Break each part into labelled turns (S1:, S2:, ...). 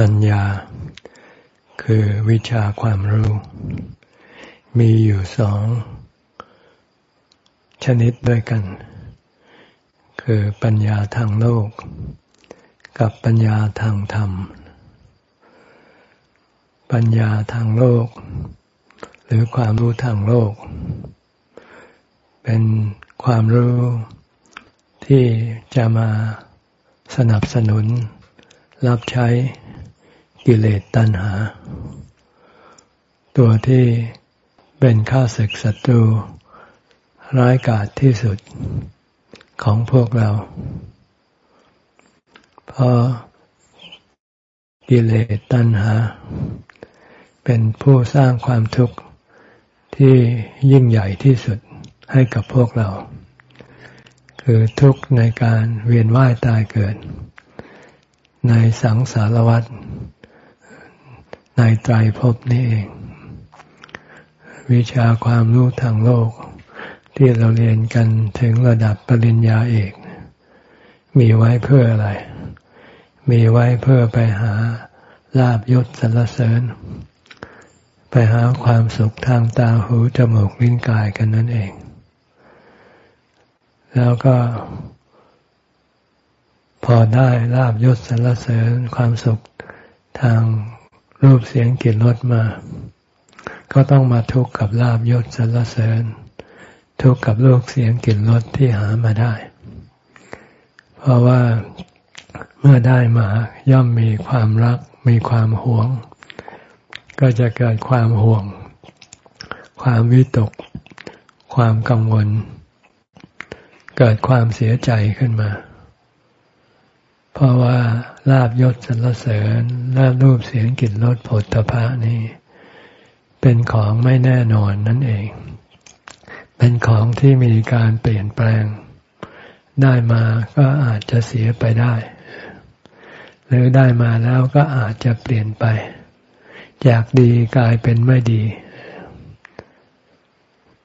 S1: ปัญญา คือวิชาความรู้ มีอยู่สอง ชนิดด้วยกัน คือปัญญาทางโลก กับปัญญาทางธรรม ปัญญาทางโลก หรือความรู้ทางโลก เป็นความรู้ที่จะมาสนับสนุนรับใช้ กิเลสตัณหา ตัวที่เป็นข้าศึกศัตรูร้ายกาจที่สุดของพวกเรา เพราะกิเลสตัณหา เป็นผู้สร้างความทุกข์ที่ยิ่งใหญ่ที่สุดให้กับพวกเรา คือทุกข์ในการเวียนว่ายตายเกิด ในสังสารวัฏ ในไตรภพนี้เอง วิชาความรู้ทางโลก ที่เราเรียนกันถึงระดับปริญญาเอก มีไว้เพื่ออะไร มีไว้เพื่อไปหาลาบยศสรรเสริญ ไปหาความสุขทางตาหูจมูกลิ้นกายกันนั่นเอง แล้วก็ พอได้ลาบยศสรรเสริญความสุขทาง รูปเสียงกลิ่นรสมา ก็ต้องมาทุกข์กับลาบยศสรรเสริญ ทุกข์กับรูปเสียงกลิ่นรสที่หามาได้ เพราะว่าเมื่อได้มาย่อมมีความรัก มีความหวง ก็จะเกิดความห่วง ความวิตก ความกังวล เกิดความเสียใจขึ้นมา เพราะว่าลาบยศสรรเสริญลาบรูปเสียงกลิ่นรสผลตภะนี่เป็นของไม่แน่นอนนั่นเอง เป็นของที่มีการเปลี่ยนแปลง ได้มาก็อาจจะเสียไปได้ หรือได้มาแล้วก็อาจจะเปลี่ยนไป จากดีกลายเป็นไม่ดี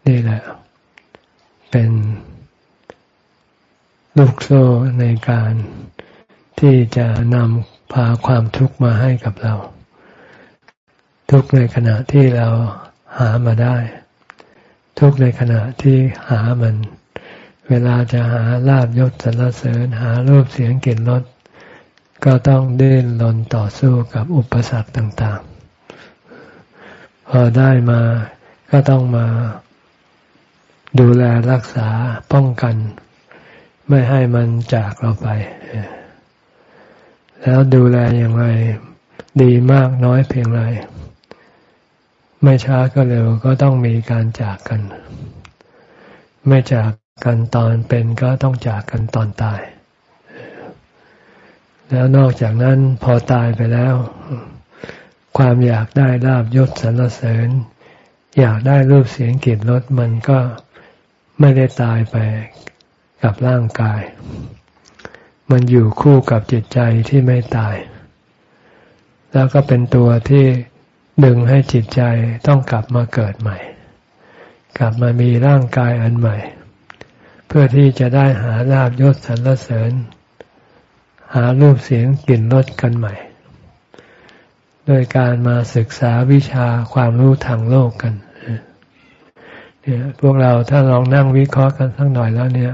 S1: นี่แหละ เป็นลูกโซ่ในการ ที่จะนำพาความทุกข์มาให้กับเรา ทุกในขณะที่เราหามาได้ ทุกในขณะที่หามัน เวลาจะหาลาบยศสรรเสริญหารูปเสียงกลิ่นรสก็ต้องเดินลนต่อสู้กับอุปสรรคต่างๆ พอได้มาก็ต้องมาดูแลรักษาป้องกัน ไม่ให้มันจากเราไป แล้วดูแลอย่างไร ดีมากน้อยเพียงไร ไม่ช้าก็เร็วก็ต้องมีการจากกัน ไม่จากกันตอนเป็นก็ต้องจากกันตอนตาย แล้วนอกจากนั้นพอตายไปแล้ว ความอยากได้ลาบยศสรรเสริญ อยากได้รูปเสียงกลิ่นรสมันก็ไม่ได้ตายไปกับร่างกาย มันอยู่คู่กับจิตใจที่ไม่ตาย แล้วก็เป็นตัวที่ดึงให้จิตใจต้องกลับมาเกิดใหม่ กลับมามีร่างกายอันใหม่ เพื่อที่จะได้หาลาบยศสรรเสริญ หารูปเสียงกลิ่นรสกันใหม่ โดยการมาศึกษาวิชาความรู้ทางโลกกันเนี่ยพวกเราถ้าลองนั่งวิเคราะห์กันสักหน่อยแล้วเนี่ย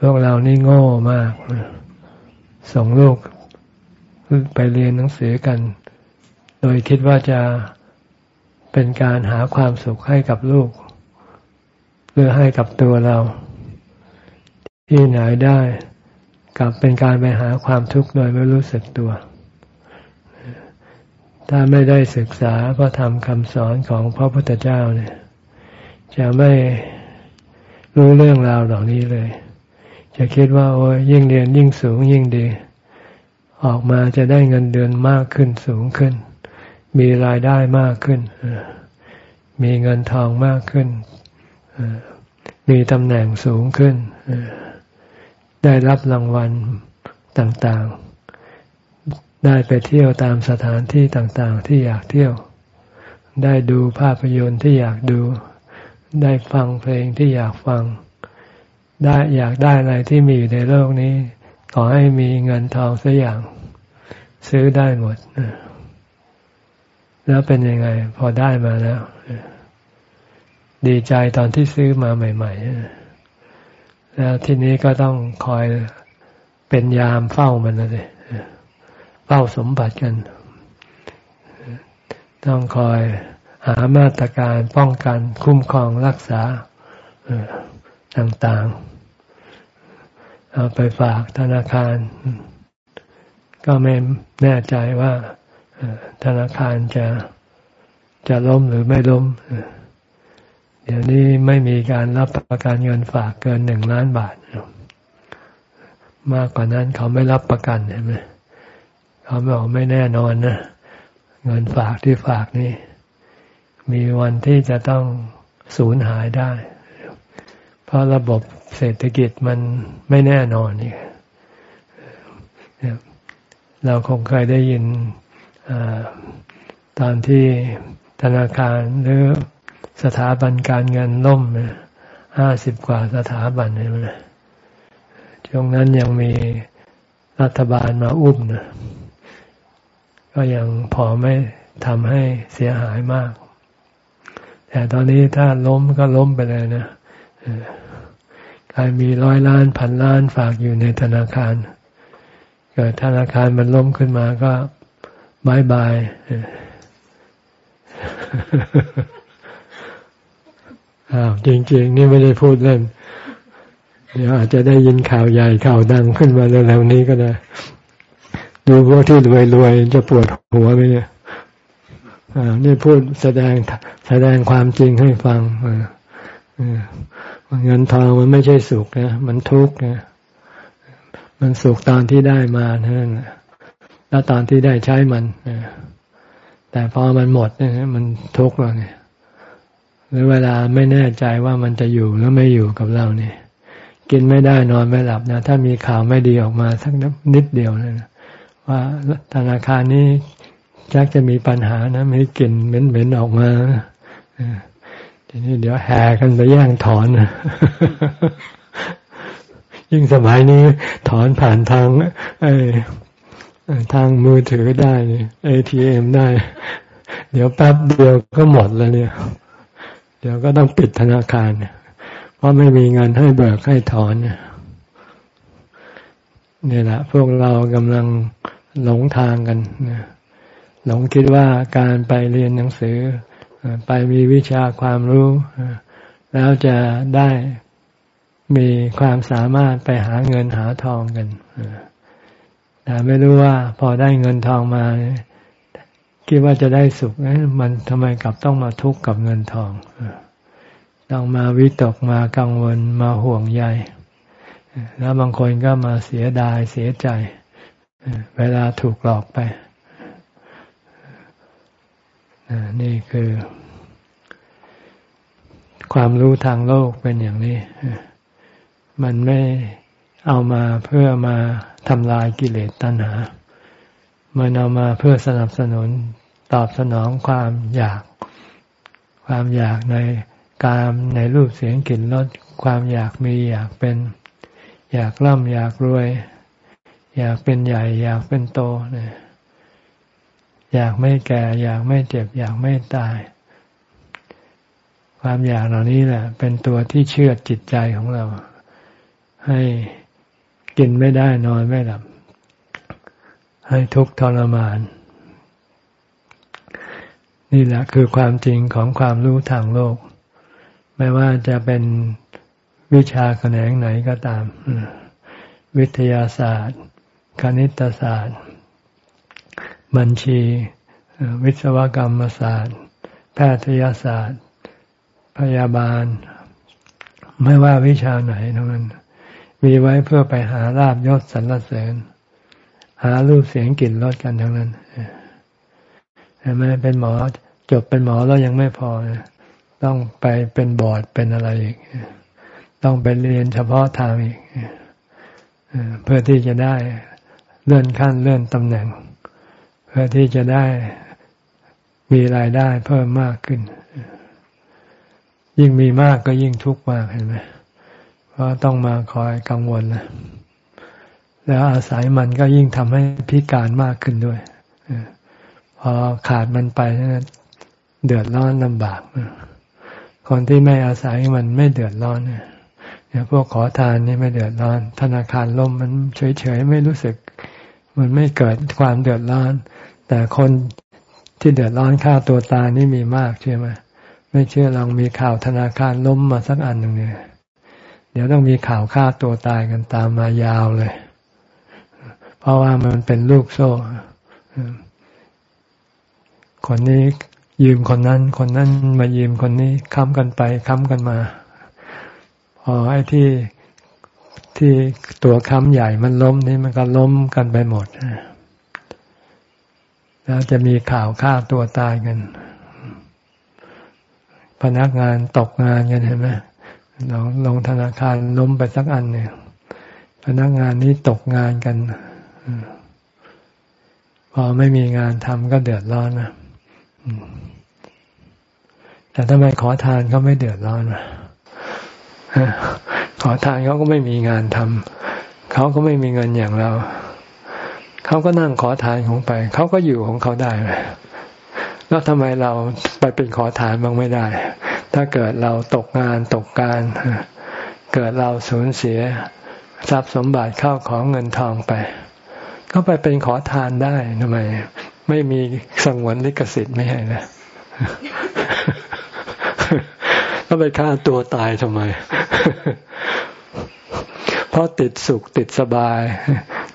S1: พวกเรานี่โง่มาก ส่งลูกไปเรียนหนังสือกัน โดยคิดว่าจะเป็นการหาความสุขให้กับลูก หรือให้กับตัวเรา ที่ไหนได้กลับเป็นการไปหาความทุกข์โดยไม่รู้สึกตัว ถ้าไม่ได้ศึกษาพระธรรมคำสอนของพระพุทธเจ้าเนี่ย จะไม่รู้เรื่องราวเหล่านี้เลย จะคิดว่าโอ้ยยิ่งเรียนยิ่งสูงยิ่งดี ออกมาจะได้เงินเดือนมากขึ้นสูงขึ้น มีรายได้มากขึ้น มีเงินทองมากขึ้น มีตำแหน่งสูงขึ้น ได้รับรางวัลต่างๆ ได้ไปเที่ยวตามสถานที่ต่างๆ ที่อยากเที่ยว ได้ดูภาพยนตร์ที่อยากดู ได้ฟังเพลงที่อยากฟัง ได้อยากได้อะไรที่มีอยู่ในโลกนี้ ขอให้มีเงินทองสักอย่าง ซื้อได้หมด แล้วเป็นยังไง พอได้มาแล้ว ดีใจตอนที่ซื้อมาใหม่ ๆ แล้วทีนี้ก็ต้องคอยเป็นยามเฝ้ามันนะสิเฝ้าสมบัติกัน ต้องคอยหามาตรการป้องกันคุ้มครองรักษา ต่างๆ เอาไปฝากธนาคาร ก็ไม่แน่ใจว่าธนาคารจะจะล้มหรือไม่ล้ม เดี๋ยวนี้ไม่มีการรับประกันเงินฝากเกินหนึ่งล้านบาท มากกว่านั้นเขาไม่รับประกันเห็นไหมเขาบอกไม่แน่นอนนะเงินฝากที่ฝากนี่ มีวันที่จะต้องสูญหายได้ เพราะระบบเศรษฐกิจมันไม่แน่นอนนี่เราคงเคยได้ยินอตอนที่ธนาคารหรือสถาบันการเงินล่มห้าสิบกว่าสถาบันเลยช่วงนั้นยังมีรัฐบาลมาอุ้มนะก็ยังพอไม่ทำให้เสียหายมาก แต่ตอนนี้ถ้าล้มก็ล้มไปเลยนะ ใครมีร้อยล้านพันล้านฝากอยู่ในธนาคาร เกิดธนาคารมันล้มขึ้นมาก็บายบายอ้าวจริง ๆ นี่ไม่ได้พูดเล่น เดี๋ยวอาจจะได้ยินข่าวใหญ่ข่าวดังขึ้นมาเร็วๆนี้ก็ได้ ดูพวกที่รวยๆจะปวดหัวไหมเนี่ยอ่านี่พูดแสดงแสดงความจริงให้ฟังอ่า เงินทองมันไม่ใช่สุขนะมันทุกข์นะมันสุขตอนที่ได้มาเท่านั้นแล้วตอนที่ได้ใช้มันแต่พอมันหมดเนี่ยมันทุกข์เราเนี่ยหรือเวลาไม่แน่ใจว่ามันจะอยู่หรือไม่อยู่กับเราเนี่ย กินไม่ได้นอนไม่หลับนะถ้ามีข่าวไม่ดีออกมาสักนิดเดียวนะว่าธนาคารนี้จักจะมีปัญหานะมีกลิ่นเหม็นๆออกมา ทีนี้เดี๋ยวแห่กันไปแย่งถอน ยิ่งสมัยนี้ ถอนผ่านทางไอ้ทางมือถือได้เอทีเอ็มได้ เดี๋ยวแป๊บเดียวก็หมดแล้วเนี่ย เดี๋ยวก็ต้องปิดธนาคาร เพราะไม่มีเงินให้เบิกให้ถอนนี่แหละ พวกเรากำลังหลงทางกันหลงคิดว่าการไปเรียนหนังสือ ไปมีวิชาความรู้ แล้วจะได้มีความสามารถไปหาเงินหาทองกันแต่ไม่รู้ว่าพอได้เงินทองมา คิดว่าจะได้สุขมันทำไมกลับต้องมาทุกข์กับเงินทองต้องมาวิตกมากังวลมาห่วงใยแล้วบางคนก็มาเสียดายเสียใจ เวลาถูกหลอกไป นี่คือ ความรู้ทางโลกเป็นอย่างนี้ มันไม่เอามาเพื่อมาทำลายกิเลสตัณหา มันเอามาเพื่อสนับสนุนตอบสนองความอยาก ความอยากในกามในรูปเสียงกลิ่นรสความอยากมีอยากเป็น อยากร่ำอยากรวย อยากเป็นใหญ่ อยากเป็นโตเนี่ย อยากไม่แก่ อยากไม่เจ็บ อยากไม่ตาย ความอยากเหล่านี้แหละ เป็นตัวที่เชื่อจิตใจของเรา ให้กินไม่ได้นอนไม่หลับ ให้ทุกข์ทรมาน นี่แหละคือความจริงของความรู้ทางโลก ไม่ว่าจะเป็นวิชาแขนงไหนก็ตาม วิทยาศาสตร์ คณิตศาสตร์ บัญชี วิศวกรรมศาสตร์ แพทยศาสตร์ พยาบาล ไม่ว่าวิชาไหนทั้งนั้น มีไว้เพื่อไปหาลาบยศสรรเสริญ หารูปเสียงกลิ่นรสกันทั้งนั้นเห็นไหมเป็นหมอจบเป็นหมอแล้วยังไม่พอต้องไปเป็นบอร์ดเป็นอะไรอีกต้องไปเรียนเฉพาะทางอีกเพื่อที่จะได้เลื่อนขั้นเลื่อนตำแหน่ง พื่อที่จะได้มีรายได้เพิ่มมากขึ้น ยิ่งมีมากก็ยิ่งทุกข์มากเห็นไหมเพราะต้องมาคอยกังวลนะแล้วอาศัยมันก็ยิ่งทำให้พิการมากขึ้นด้วยพอขาดมันไปเดือดร้อนลำบากคนที่ไม่อาศัยมันไม่เดือดร้อนเนี่ยพวกขอทานนี่ไม่เดือดร้อน ธนาคารล่มมันเฉยๆไม่รู้สึก มันไม่เกิดความเดือดร้อน แต่คนที่เดือดร้อนฆ่าตัวตายนี่มีมากเชื่อไหมไม่เชื่อลองมีข่าวธนาคารล้มมาสักอันหนึ่งเนี่ยเดี๋ยวต้องมีข่าวฆ่าตัวตายกันตามมายาวเลย เพราะว่ามันเป็นลูกโซ่ คนนี้ยืมคนนั้น คนนั้นมายืมคนนี้ค้ำกันไปค้ำกันมา พอไอ้ที่ที่ตัวค้ำใหญ่มันล้มนี่มันก็ล้มกันไปหมด แล้วจะมีข่าวฆ่าตัวตายกัน พนักงานตกงานกันเห็นไหมลงลงธนาคารล้มไปสักอันหนึ่งพนักงานนี้ตกงานกันพอไม่มีงานทำก็เดือดร้อนนะแต่ทำไมขอทานเขาไม่เดือดร้อนวะขอทานเขาก็ไม่มีงานทำเขาก็ไม่มีเงินอย่างเรา เขาก็นั่งขอทานของไป เขาก็อยู่ของเขาได้แล้วทำไมเราไปเป็นขอทานบ้างไม่ได้ ถ้าเกิดเราตกงานตกการ เกิดเราสูญเสียทรัพย์สมบัติเข้าของเงินทองไป ก็ไปเป็นขอทานได้ทำไม ไม่มีสงวนลิขสิทธิ์ไม่ให้นะก็ไปฆ่าตัวตายทำไม เพราะติดสุขติดสบาย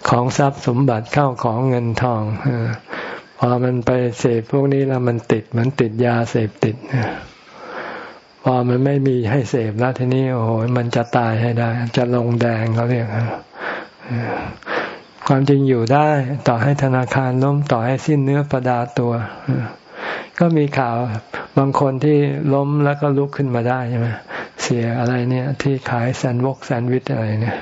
S1: ของทรัพย์สมบัติเข้าของเงินทองพอมันไปเสพพวกนี้แล้วมันติดมันติดยาเสพติดพอมันไม่มีให้เสพแล้วทีนี้โอ้โหมันจะตายให้ได้ จะลงแดงเขาเรียกความจริงอยู่ได้ ต่อให้ธนาคารล้มต่อให้สิ้นเนื้อประดาตัวก็มีข่าวบางคนที่ล้มแล้วก็ลุกขึ้นมาได้ใช่ไหมเสียอะไรเนี่ย ที่ขายแซนวกแซนวิชอะไรเนี่ย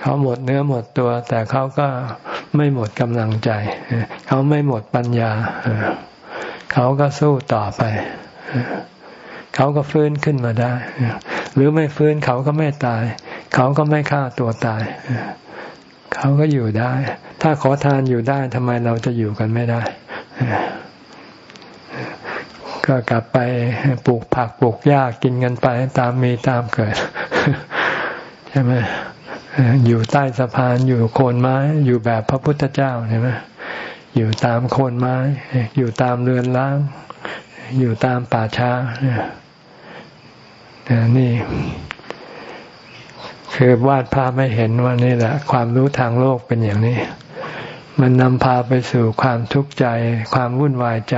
S1: เขาหมดเนื้อหมดตัว แต่เขาก็ไม่หมดกำลังใจ เขาไม่หมดปัญญา เขาก็สู้ต่อไป เขาก็ฟื้นขึ้นมาได้ หรือไม่ฟื้นเขาก็ไม่ตาย เขาก็ไม่ฆ่าตัวตาย เขาก็อยู่ได้ ถ้าขอทานอยู่ได้ทำไมเราจะอยู่กันไม่ได้ ก็กลับไปปลูกผักปลูกหญ้ากินกันไปตามมีตามเกิด ใช่ไหมอยู่ใต้สะพานอยู่โคนไม้อยู่แบบพระพุทธเจ้าใช่ไหมอยู่ตามโคนไม้ อยู่ตามเรือนล้าง อยู่ตามป่าช้านี่คือวาดภาพไม่เห็นว่านี่แหละ ความรู้ทางโลกเป็นอย่างนี้ มันนำพาไปสู่ความทุกข์ใจ ความวุ่นวายใจ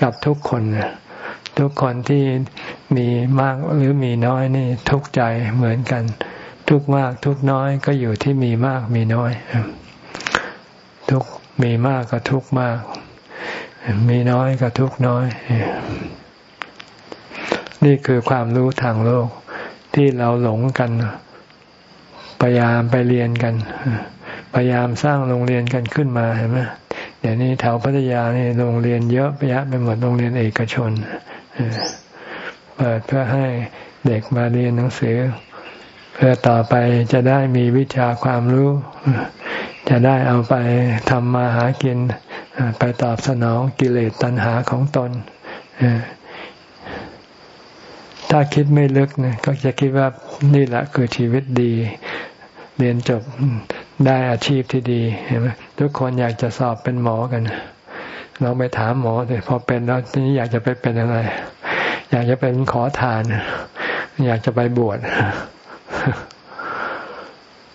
S1: กับทุกคนทุกคนที่มีมากหรือมีน้อยนี่ทุกข์ใจเหมือนกัน ทุกมากทุกน้อยก็อยู่ที่มีมากมีน้อย ทุกมีมากก็ทุกมาก มีน้อยก็ทุกน้อย นี่คือความรู้ทางโลกที่เราหลงกันพยายามไปเรียนกันพยายามสร้างโรงเรียนกันขึ้นมาเห็นไหมเดี๋ยวนี้แถวพัทยานี่โรงเรียนเยอะไปยะไปหมดโรงเรียนเอกชนเปิดเพื่อให้เด็กมาเรียนหนังสือ เพื่อต่อไปจะได้มีวิชาความรู้ จะได้เอาไปทำมาหากิน ไปตอบสนองกิเลสตัณหาของตน ถ้าคิดไม่ลึกนี่ยก็จะคิดว่านี่แหละคือชีวิตดี เรียนจบได้อาชีพที่ดีเห็นไหมทุกคนอยากจะสอบเป็นหมอกันเราไปถามหมอแต่พอเป็นแล้วทีนี้อยากจะไปเป็นอะไร อยากจะเป็นขอทาน อยากจะไปบวช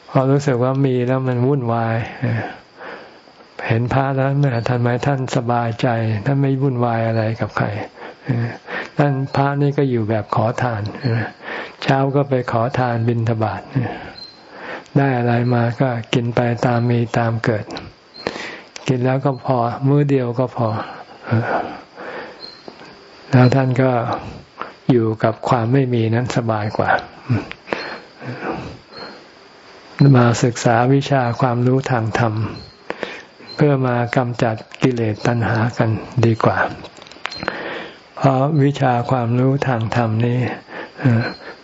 S1: พอรู้สึกว่ามีแล้วมันวุ่นวายเห็นพระแล้วแม่ยทำไมท่านสบายใจ ท่านไม่วุ่นวายอะไรกับใครท่านพระนี่ก็อยู่แบบขอทานเช้าก็ไปขอทานบิณฑบาตได้อะไรมาก็กินไปตามมีตามเกิด กินแล้วก็พอ มื้อเดียวก็พอ แล้วท่านก็อยู่กับความไม่มีนั้นสบายกว่า มาศึกษาวิชาความรู้ทางธรรม เพื่อมากำจัดกิเลสตัณหากันดีกว่า เพราะวิชาความรู้ทางธรรมนี้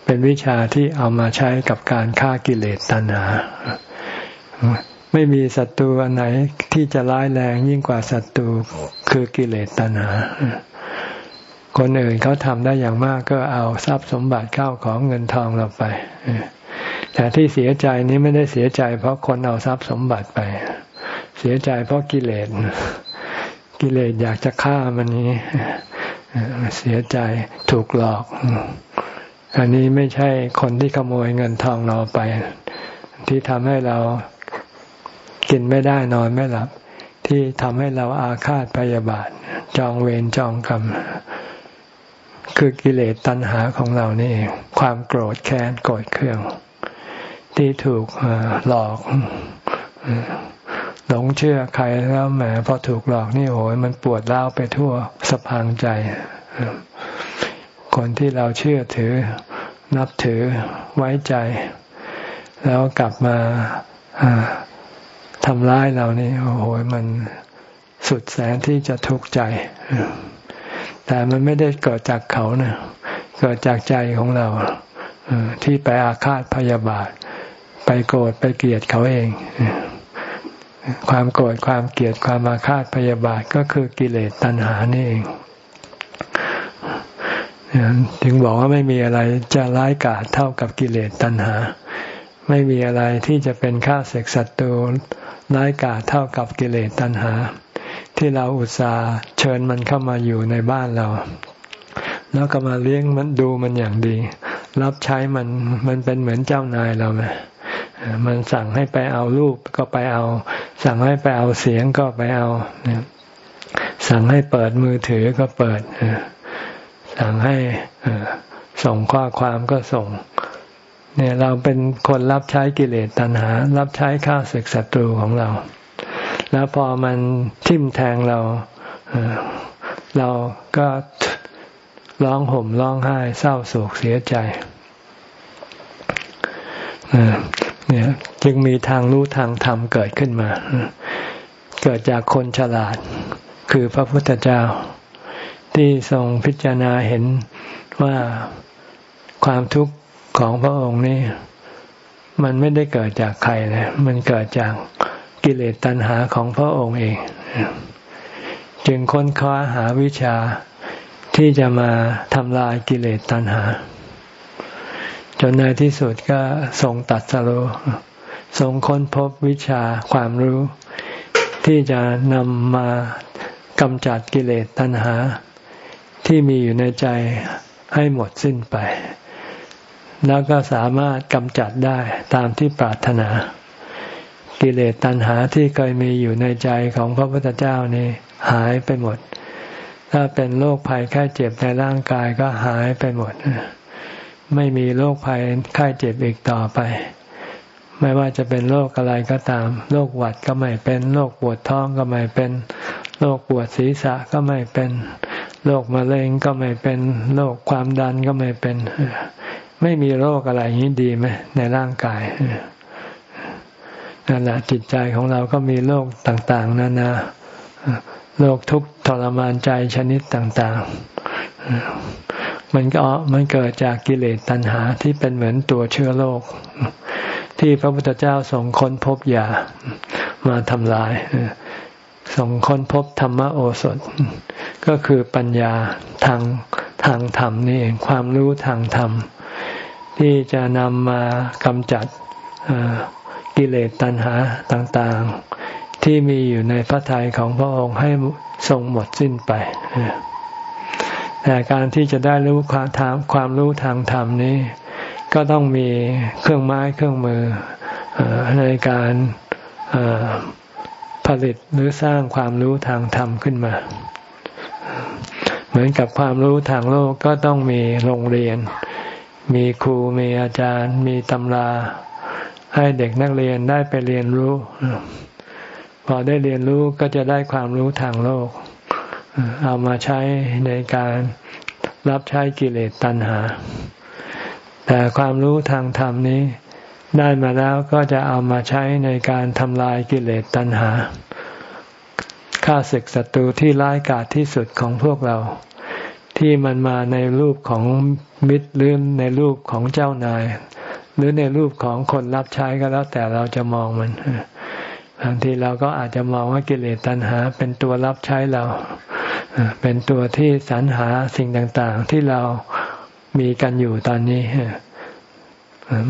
S1: เป็นวิชาที่เอามาใช้กับการฆ่ากิเลสตัณหา ไม่มีศัตรูอันไหนที่จะร้ายแรงยิ่งกว่าศัตรูคือกิเลสตัณหา คนอื่นเขาทำได้อย่างมากก็เอาทรัพย์สมบัติเข้าของเงินทองเราไป แต่ที่เสียใจนี้ไม่ได้เสียใจ เพราะคนเอาทรัพย์สมบัติไป เสียใจเพราะกิเลส กิเลสอยากจะฆ่ามันนี้ เสียใจถูกหลอก อันนี้ไม่ใช่คนที่ขโมยเงินทองเราไป ที่ทำให้เรากินไม่ได้นอนไม่หลับ ที่ทำให้เราอาฆาตพยาบาท จองเวรจองกรรมคือกิเลสตัณหาของเรานี่เองความโกรธแค้นโกรธเคือง ที่ถูกหลอกหลงเชื่อใครแล้วแหมพอถูกหลอกนี่โอ้ยมันปวดร้าวไปทั่วสะพางใจ คนที่เราเชื่อถือ นับถือไว้ใจ แล้วกลับมาทำร้ายเรานี่ โอ้โหมันสุดแสนที่จะทุกข์ใจ แต่มันไม่ได้เกิดจากเขาเนะเกิดจากใจของเราที่ไปอาฆาตพยาบาท ไปโกรธไปเกลียดเขาเอง ความโกรธความเกลียดความอาฆาตพยาบาทก็คือกิเลสตัณหานี่เองถึงบอกว่าไม่มีอะไรจะร้ายกาจเท่ากับกิเลสตัณหา ไม่มีอะไรที่จะเป็นข้าศึกศัตรูร้ายกาจเท่ากับกิเลสตัณหา ที่เราอุตส่าห์เชิญมันเข้ามาอยู่ในบ้านเรา แล้วก็มาเลี้ยงมันดูมันอย่างดี รับใช้มันมันเป็นเหมือนเจ้านายเราไหม มันสั่งให้ไปเอารูปก็ไปเอา สั่งให้ไปเอาเสียงก็ไปเอาสั่งให้เปิดมือถือก็เปิดสั่งให้ส่งข้อความก็ส่ง เนี่ยเราเป็นคนรับใช้กิเลสตัณหา รับใช้ข้าศึกศัตรูของเรา แล้วพอมันทิ่มแทงเราเราก็ร้องห่มร้องไห้เศร้าโศกเสียใจ เนี่ยจึงมีทางรู้ทางธรรมเกิดขึ้นมา เกิดจากคนฉลาด คือพระพุทธเจ้า ที่ทรงพิจารณาเห็นว่าความทุกข์ของพระองค์นี่มันไม่ได้เกิดจากใครนะ มันเกิดจากกิเลสตัณหาของพระองค์เอง จึงค้นคว้าหาวิชาที่จะมาทำลายกิเลสตัณหา จนในที่สุดก็ทรงตัดสโลทรงค้นพบวิชาความรู้ ที่จะนำมากำจัดกิเลสตัณหา ที่มีอยู่ในใจให้หมดสิ้นไป แล้วก็สามารถกำจัดได้ตามที่ปรารถนา กิเลสตัณหาที่เคยมีอยู่ในใจของพระพุทธเจ้านี่หายไปหมด ถ้าเป็นโรคภัยแค่เจ็บในร่างกายก็หายไปหมด ไม่มีโรคภัยไข้เจ็บอีกต่อไป ไม่ว่าจะเป็นโรคอะไรก็ตาม โรคหวัดก็ไม่เป็น โรคปวดท้องก็ไม่เป็น โรคปวดศีรษะก็ไม่เป็น โรคมะเร็งก็ไม่เป็น โรคความดันก็ไม่เป็น ไม่มีโรคอะไรนี้ดีไหมในร่างกายนั่นแหละจิตใจของเราก็มีโรคต่างๆนานาโรคทุกข์ทรมานใจชนิดต่าง ๆ มันก็มันเกิดจากกิเลสตัณหาที่เป็นเหมือนตัวเชื้อโรคที่พระพุทธเจ้าส่งค้นพบยามาทำลายส่งค้นพบธรรมโอสถ ก็คือปัญญาทางทางธรรมนี่เองความรู้ทางธรรม ที่จะนำมากำจัดกิเลสตัณหาต่างๆ ที่มีอยู่ในพระทัยของพระองค์ให้ทรงหมดสิ้นไป แต่การที่จะได้รู้ความทางความรู้ทางธรรมนี้ ก็ต้องมีเครื่องไม้เครื่องมือในการผลิตหรือสร้างความรู้ทางธรรมขึ้นมา เหมือนกับความรู้ทางโลกก็ต้องมีโรงเรียน มีครูมีอาจารย์ มีตำรา ให้เด็กนักเรียนได้ไปเรียนรู้ พอได้เรียนรู้ก็จะได้ความรู้ทางโลก เอามาใช้ในการรับใช้กิเลสตัณหา แต่ความรู้ทางธรรมนี้ได้มาแล้วก็จะเอามาใช้ในการทำลายกิเลสตัณหาฆ่าศึกศัตรูที่ร้ายกาจที่สุดของพวกเรา ที่มันมาในรูปของมิตรหรือในรูปของเจ้านาย หรือในรูปของคนรับใช้ก็แล้ว แต่เราจะมองมันบางทีเราก็อาจจะมองว่ากิเลสตัณหา เป็นตัวรับใช้เรา เป็นตัวที่สรรหาสิ่งต่างๆ ที่เรามีกันอยู่ตอนนี้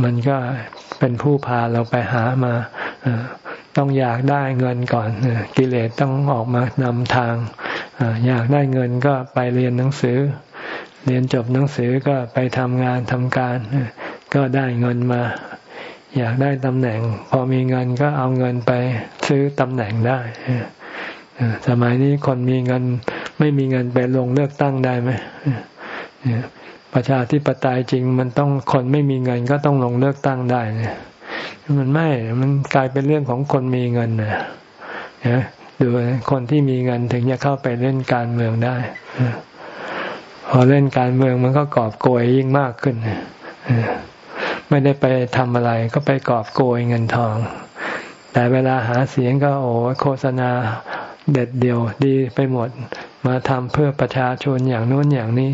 S1: มันก็เป็นผู้พาเราไปหามา ต้องอยากได้เงินก่อน กิเลสต้องออกมานำทาง อยากได้เงินก็ไปเรียนหนังสือ เรียนจบหนังสือก็ไปทำงานทำการ ก็ได้เงินมา อยากได้ตำแหน่ง พอมีเงินก็เอาเงินไปซื้อตำแหน่งได้สมัยนี้คนมีเงิน ไม่มีเงินไปลงเลือกตั้งได้ไหมประชาธิปไตยจริง มันต้องคนไม่มีเงินก็ต้องลงเลือกตั้งได้เนี่ยมันไม่ มันกลายเป็นเรื่องของคนมีเงินนะดูคนที่มีเงินถึงจะเข้าไปเล่นการเมืองได้ พอเล่นการเมืองมันก็กอบโกยยิ่งมากขึ้นไม่ได้ไปทำอะไร ก็ไปกอบโกยเงินทอง แต่เวลาหาเสียงก็โอ้โฆษณาเด็ดเดียวดีไปหมด มาทำเพื่อประชาชนอย่างนู้นอย่างนี้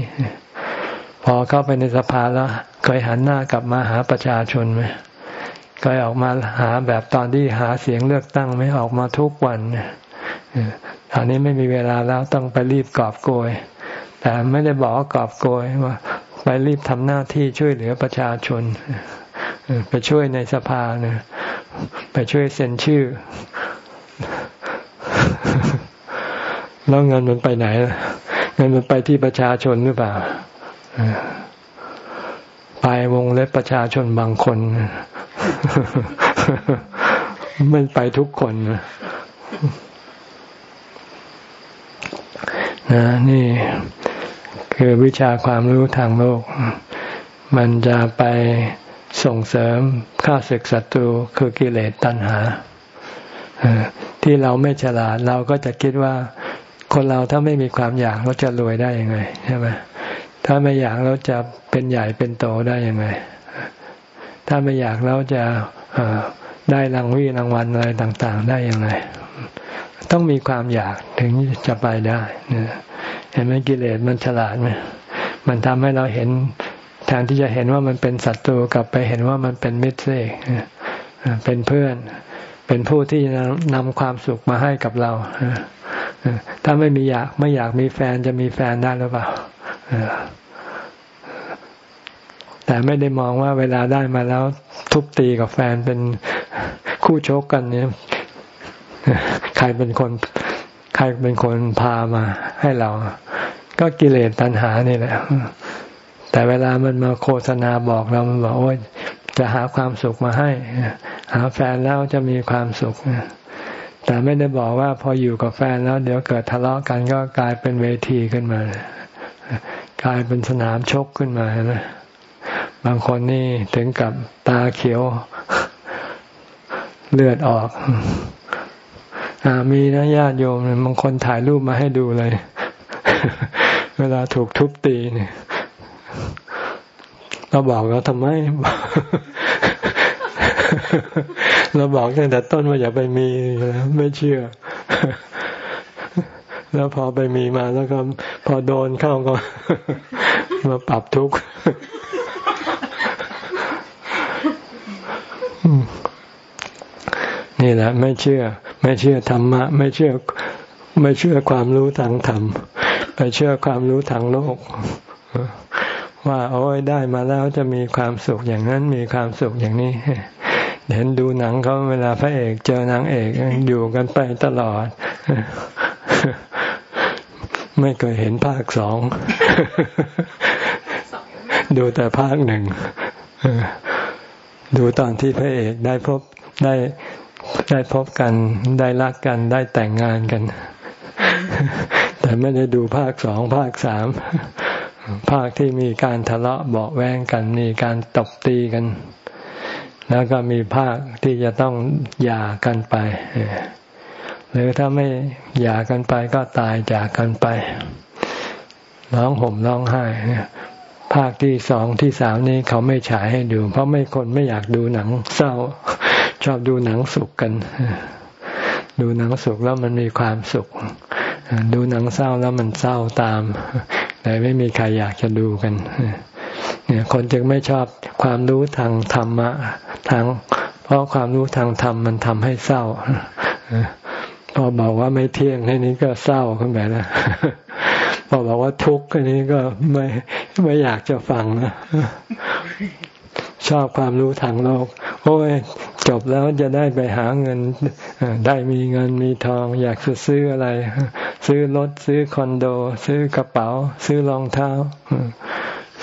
S1: พอเข้าไปในสภาแล้วเคยหันหน้ากลับมาหาประชาชนไหมเคยออกมาหาแบบตอนที่หาเสียงเลือกตั้งไม่ออกมาทุกวันตอนนี้ไม่มีเวลาแล้วต้องไปรีบกอบโกย แต่ไม่ได้บอกว่ากอบโกยว่าไปรีบทำหน้าที่ช่วยเหลือประชาชนไปช่วยในสภาเนี่ยไปช่วยเซ็นชื่อ แล้วเงินมันไปไหน เงินมันไปที่ประชาชนหรือเปล่าไปวงเล็บประชาชนบางคนมันไปทุกคนนะนี่คือวิชาความรู้ทางโลก มันจะไปส่งเสริมข้าศึกศัตรูคือกิเลสตัณหาที่เราไม่ฉลาดเราก็จะคิดว่า คนเราถ้าไม่มีความอยากเราจะรวยได้ยังไงใช่ไหมถ้าไม่อยากเราจะเป็นใหญ่เป็นโตได้ยังไง ถ้าไม่อยากเราจะได้รางวีรางวัลอะไรต่าง ๆ ได้ยังไง ต้องมีความอยากถึงจะไปได้เห็นไหมกิเลสมันฉลาดไหมมันทำให้เราเห็นแทนที่จะเห็นว่ามันเป็นศัตรูกลับไปเห็นว่ามันเป็นมิตรเองเป็นเพื่อน เป็นผู้ที่นำความสุขมาให้กับเรา ถ้าไม่มีอยากไม่อยากมีแฟนจะมีแฟนได้หรือเปล่าแต่ไม่ได้มองว่าเวลาได้มาแล้วทุบตีกับแฟนเป็นคู่ชกกันเนี่ย ใครเป็นคน ใครเป็นคนพามาให้เรา ก็กิเลสตัณหานี่แหละ แต่เวลามันมาโฆษณาบอกเรา มันบอกว่าจะหาความสุขมาให้ หาแฟนแล้วจะมีความสุข แต่ไม่ได้บอกว่าพออยู่กับแฟนแล้ว เดี๋ยวเกิดทะเลาะกันก็กลายเป็นเวทีขึ้นมา กลายเป็นสนามชกขึ้นมาใช่ไหมบางคนนี่ถึงกับตาเขียวเลือดออกอมีนะญาติโยมบางคนถ่ายรูปมาให้ดูเลย เวลาถูกทุบตีเนี่ยเราบอกเราทำไม เราบอกตั้งแต่ต้นว่าอย่าไปมีไม่เชื่อ แล้วพอไปมีมาแล้วก็ พอโดนเข้าก็มาปรับทุกข์นี่แหละ ไม่เชื่อ ไม่เชื่อธรรมะ ไม่เชื่อ ไม่เชื่อความรู้ทางธรรมไปเชื่อความรู้ทางโลกว่าโอ้ยได้มาแล้วจะมีความสุขอย่างนั้นมีความสุขอย่างนี้ เห็นดูหนังเขาเวลาพระเอกเจอนางเอกอยู่กันไปตลอด ไม่เคยเห็นภาคสองดูแต่ภาคหนึ่งดูตอนที่พระเอกได้พบได้ได้พบกัน ได้รักกันได้แต่งงานกัน แต่ไม่ได้ดูภาคสองภาคสามภาคที่มีการทะเลาะเบาแวงกัน มีการตบตีกัน แล้วก็มีภาคที่จะต้องหย่ากันไป หรือถ้าไม่หย่ากันไปก็ตายจากกันไป ร้องห่มร้องไห้ภาคที่สองที่สามนี้เขาไม่ฉายให้ดู เพราะไม่คนไม่อยากดูหนังเศร้า ชอบดูหนังสุขกัน ดูหนังสุขแล้วมันมีความสุข ดูหนังเศร้าแล้วมันเศร้าตามเลยไม่มีใครอยากจะดูกัน เนี่ยคนจึงไม่ชอบความรู้ทางธรรมะทางเพราะความรู้ทางธรรมมันทำให้เศร้าพอบอกว่าไม่เที่ยงแค่นี้ก็เศร้าขึ้นไปแล้วพอบอกว่าทุกข์แค่นี้ก็ไม่ไม่อยากจะฟังนะชอบความรู้ทางโลก โอ้ยจบแล้วจะได้ไปหาเงินได้มีเงินมีทอง อยากจะซื้ออะไร ซื้อรถซื้อคอนโด ซื้อกระเป๋า ซื้อรองเท้า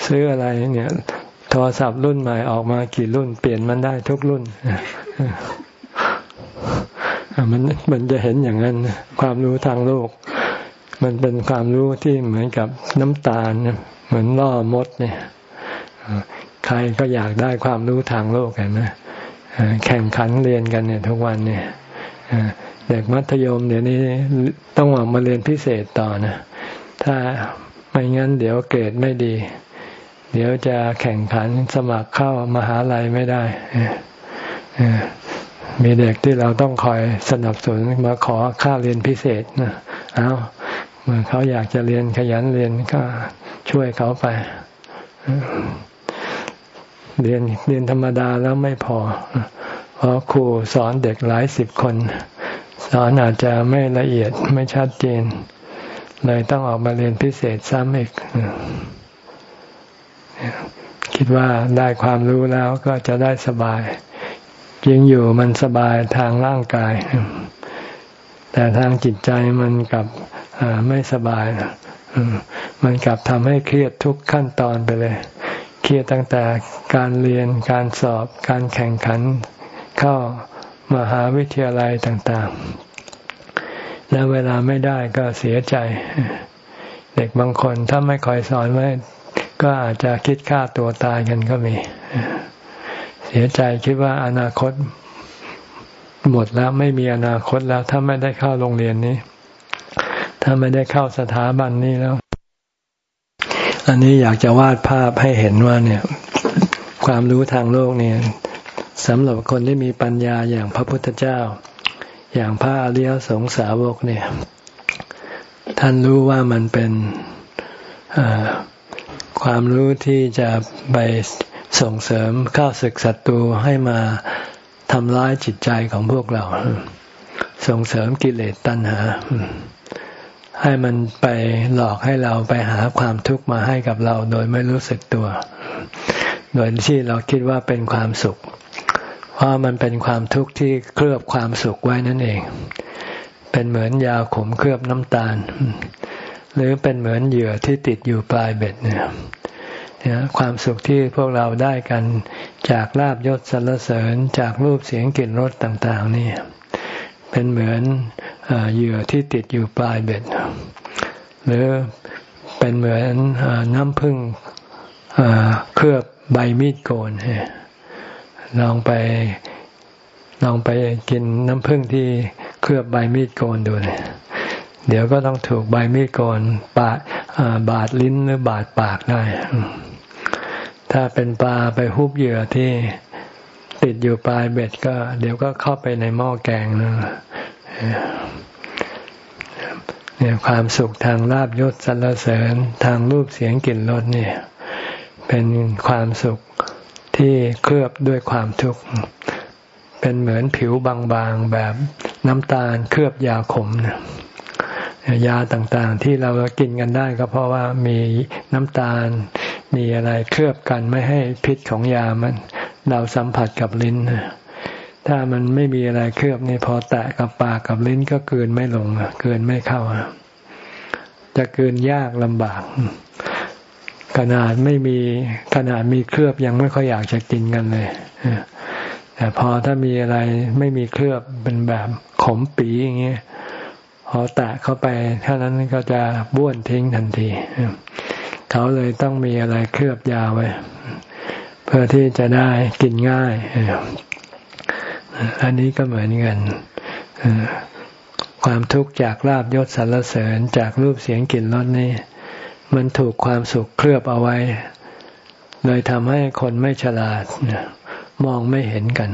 S1: ซื้ออะไรเนี่ย โทรศัพท์รุ่นใหม่ออกมากี่รุ่น เปลี่ยนมันได้ทุกรุ่นมันมันจะเห็นอย่างนั้น ความรู้ทางโลก มันเป็นความรู้ที่เหมือนกับน้ำตาลเหมือนล่อมดเนี่ยใครก็อยากได้ความรู้ทางโลกเห็นไหมแข่งขันเรียนกันเนี่ย ทุกวันเนี่ยเด็กมัธยมเดี๋ยวนี้ต้องออกมาเรียนพิเศษต่อนะ ถ้าไม่งั้นเดี๋ยวเกรดไม่ดี เดี๋ยวจะแข่งขันสมัครเข้ามหาลัยไม่ได้มีเด็กที่เราต้องคอยสนับสนุนมาขอค่าเรียนพิเศษนะเอาเมื่อเขาอยากจะเรียนขยันเรียนก็ช่วยเขาไป เรียนเรียนธรรมดาแล้วไม่พอ เพราะครูสอนเด็กหลายสิบคน สอนอาจจะไม่ละเอียดไม่ชัดเจน เลยต้องออกมาเรียนพิเศษซ้ำอีก คิดว่าได้ความรู้แล้วก็จะได้สบายยิงอยู่มันสบายทางร่างกาย แต่ทางจิตใจมันกลับไม่สบายมันกลับทำให้เครียดทุกขั้นตอนไปเลย เครียดตั้งแต่การเรียนการสอบการแข่งขันเข้ามหาวิทยาลัยต่างๆ แล้วเวลาไม่ได้ก็เสียใจ เด็กบางคนถ้าไม่คอยสอนไว้ ก็อาจจะคิดฆ่าตัวตายกันก็มี เสียใจคิดว่าอนาคตหมดแล้วไม่มีอนาคตแล้วถ้าไม่ได้เข้าโรงเรียนนี้ ถ้าไม่ได้เข้าสถาบันนี้แล้ว อันนี้อยากจะวาดภาพให้เห็นว่าเนี่ย ความรู้ทางโลกเนี่ยสำหรับคนที่มีปัญญาอย่างพระพุทธเจ้า อย่างพระอริยสงสาวกเนี่ย ท่านรู้ว่ามันเป็น ความรู้ที่จะไปส่งเสริมข้าศึกศัตรูให้มาทำร้ายจิตใจของพวกเรา ส่งเสริมกิเลสตัณหา ให้มันไปหลอกให้เราไปหาความทุกข์มาให้กับเรา โดยไม่รู้สึกตัว โดยที่เราคิดว่าเป็นความสุข เพราะมันเป็นความทุกข์ที่เคลือบความสุขไว้นั่นเอง เป็นเหมือนยาขมเคลือบน้ำตาล หรือเป็นเหมือนเหยื่อที่ติดอยู่ปลายเบ็ดเนี่ยความสุขที่พวกเราได้กันจากลาบยศสรรเสริญจากรูปเสียงกลิ่นรสต่างๆนี่เป็นเหมือนเหยื่อที่ติดอยู่ปลายเบ็ด หรือเป็นเหมือนน้ำพึ่งเคลือบใบมีดโกนลองไปลองไปกินน้ำพึ่งที่เคลือบใบมีดโกนดูเลย เดี๋ยวก็ต้องถูกใบมีดโกนบาดบาดลิ้นหรือบาดปากได้ ถ้าเป็นปลาไปฮุบเหยื่อที่ติดอยู่ปลายเบ็ดก็ เดี๋ยวก็เข้าไปในหม้อแกงนะเนี่ยความสุขทางลาบยศสรรเสริญทางรูปเสียงกลิ่นรสเนี่ย เป็นความสุขที่เคลือบด้วยความทุกข์เป็นเหมือนผิวบางๆแบบน้ำตาลเคลือบยาขมนะ ยาต่างๆ ที่เรากินกันได้ก็เพราะว่ามีน้ำตาล มีอะไรเคลือบกันไม่ให้พิษของยามันเราสัมผัสกับลิ้น ถ้ามันไม่มีอะไรเคลือบนี่พอแตะกับปากกับลิ้นก็เกินไม่ลงเกินไม่เข้า จะเกินยากลำบาก ขนาดไม่มีขนาดมีเคลือบยังไม่ค่อยอยากจะกินกันเลยแต่พอถ้ามีอะไรไม่มีเคลือบเป็นแบบขมปีอย่างเงี้ย พอแตะเข้าไปเท่านั้นก็จะบ้วนทิ้งทันที เขาเลยต้องมีอะไรเคลือบยาไว้ เพื่อที่จะได้กินง่าย อันนี้ก็เหมือนกันความทุกข์จากลาบยศสรรเสริญจากรูปเสียงกลิ่นรสนี่มันถูกความสุขเคลือบเอาไว้เลยทำให้คนไม่ฉลาดมองไม่เห็นกัน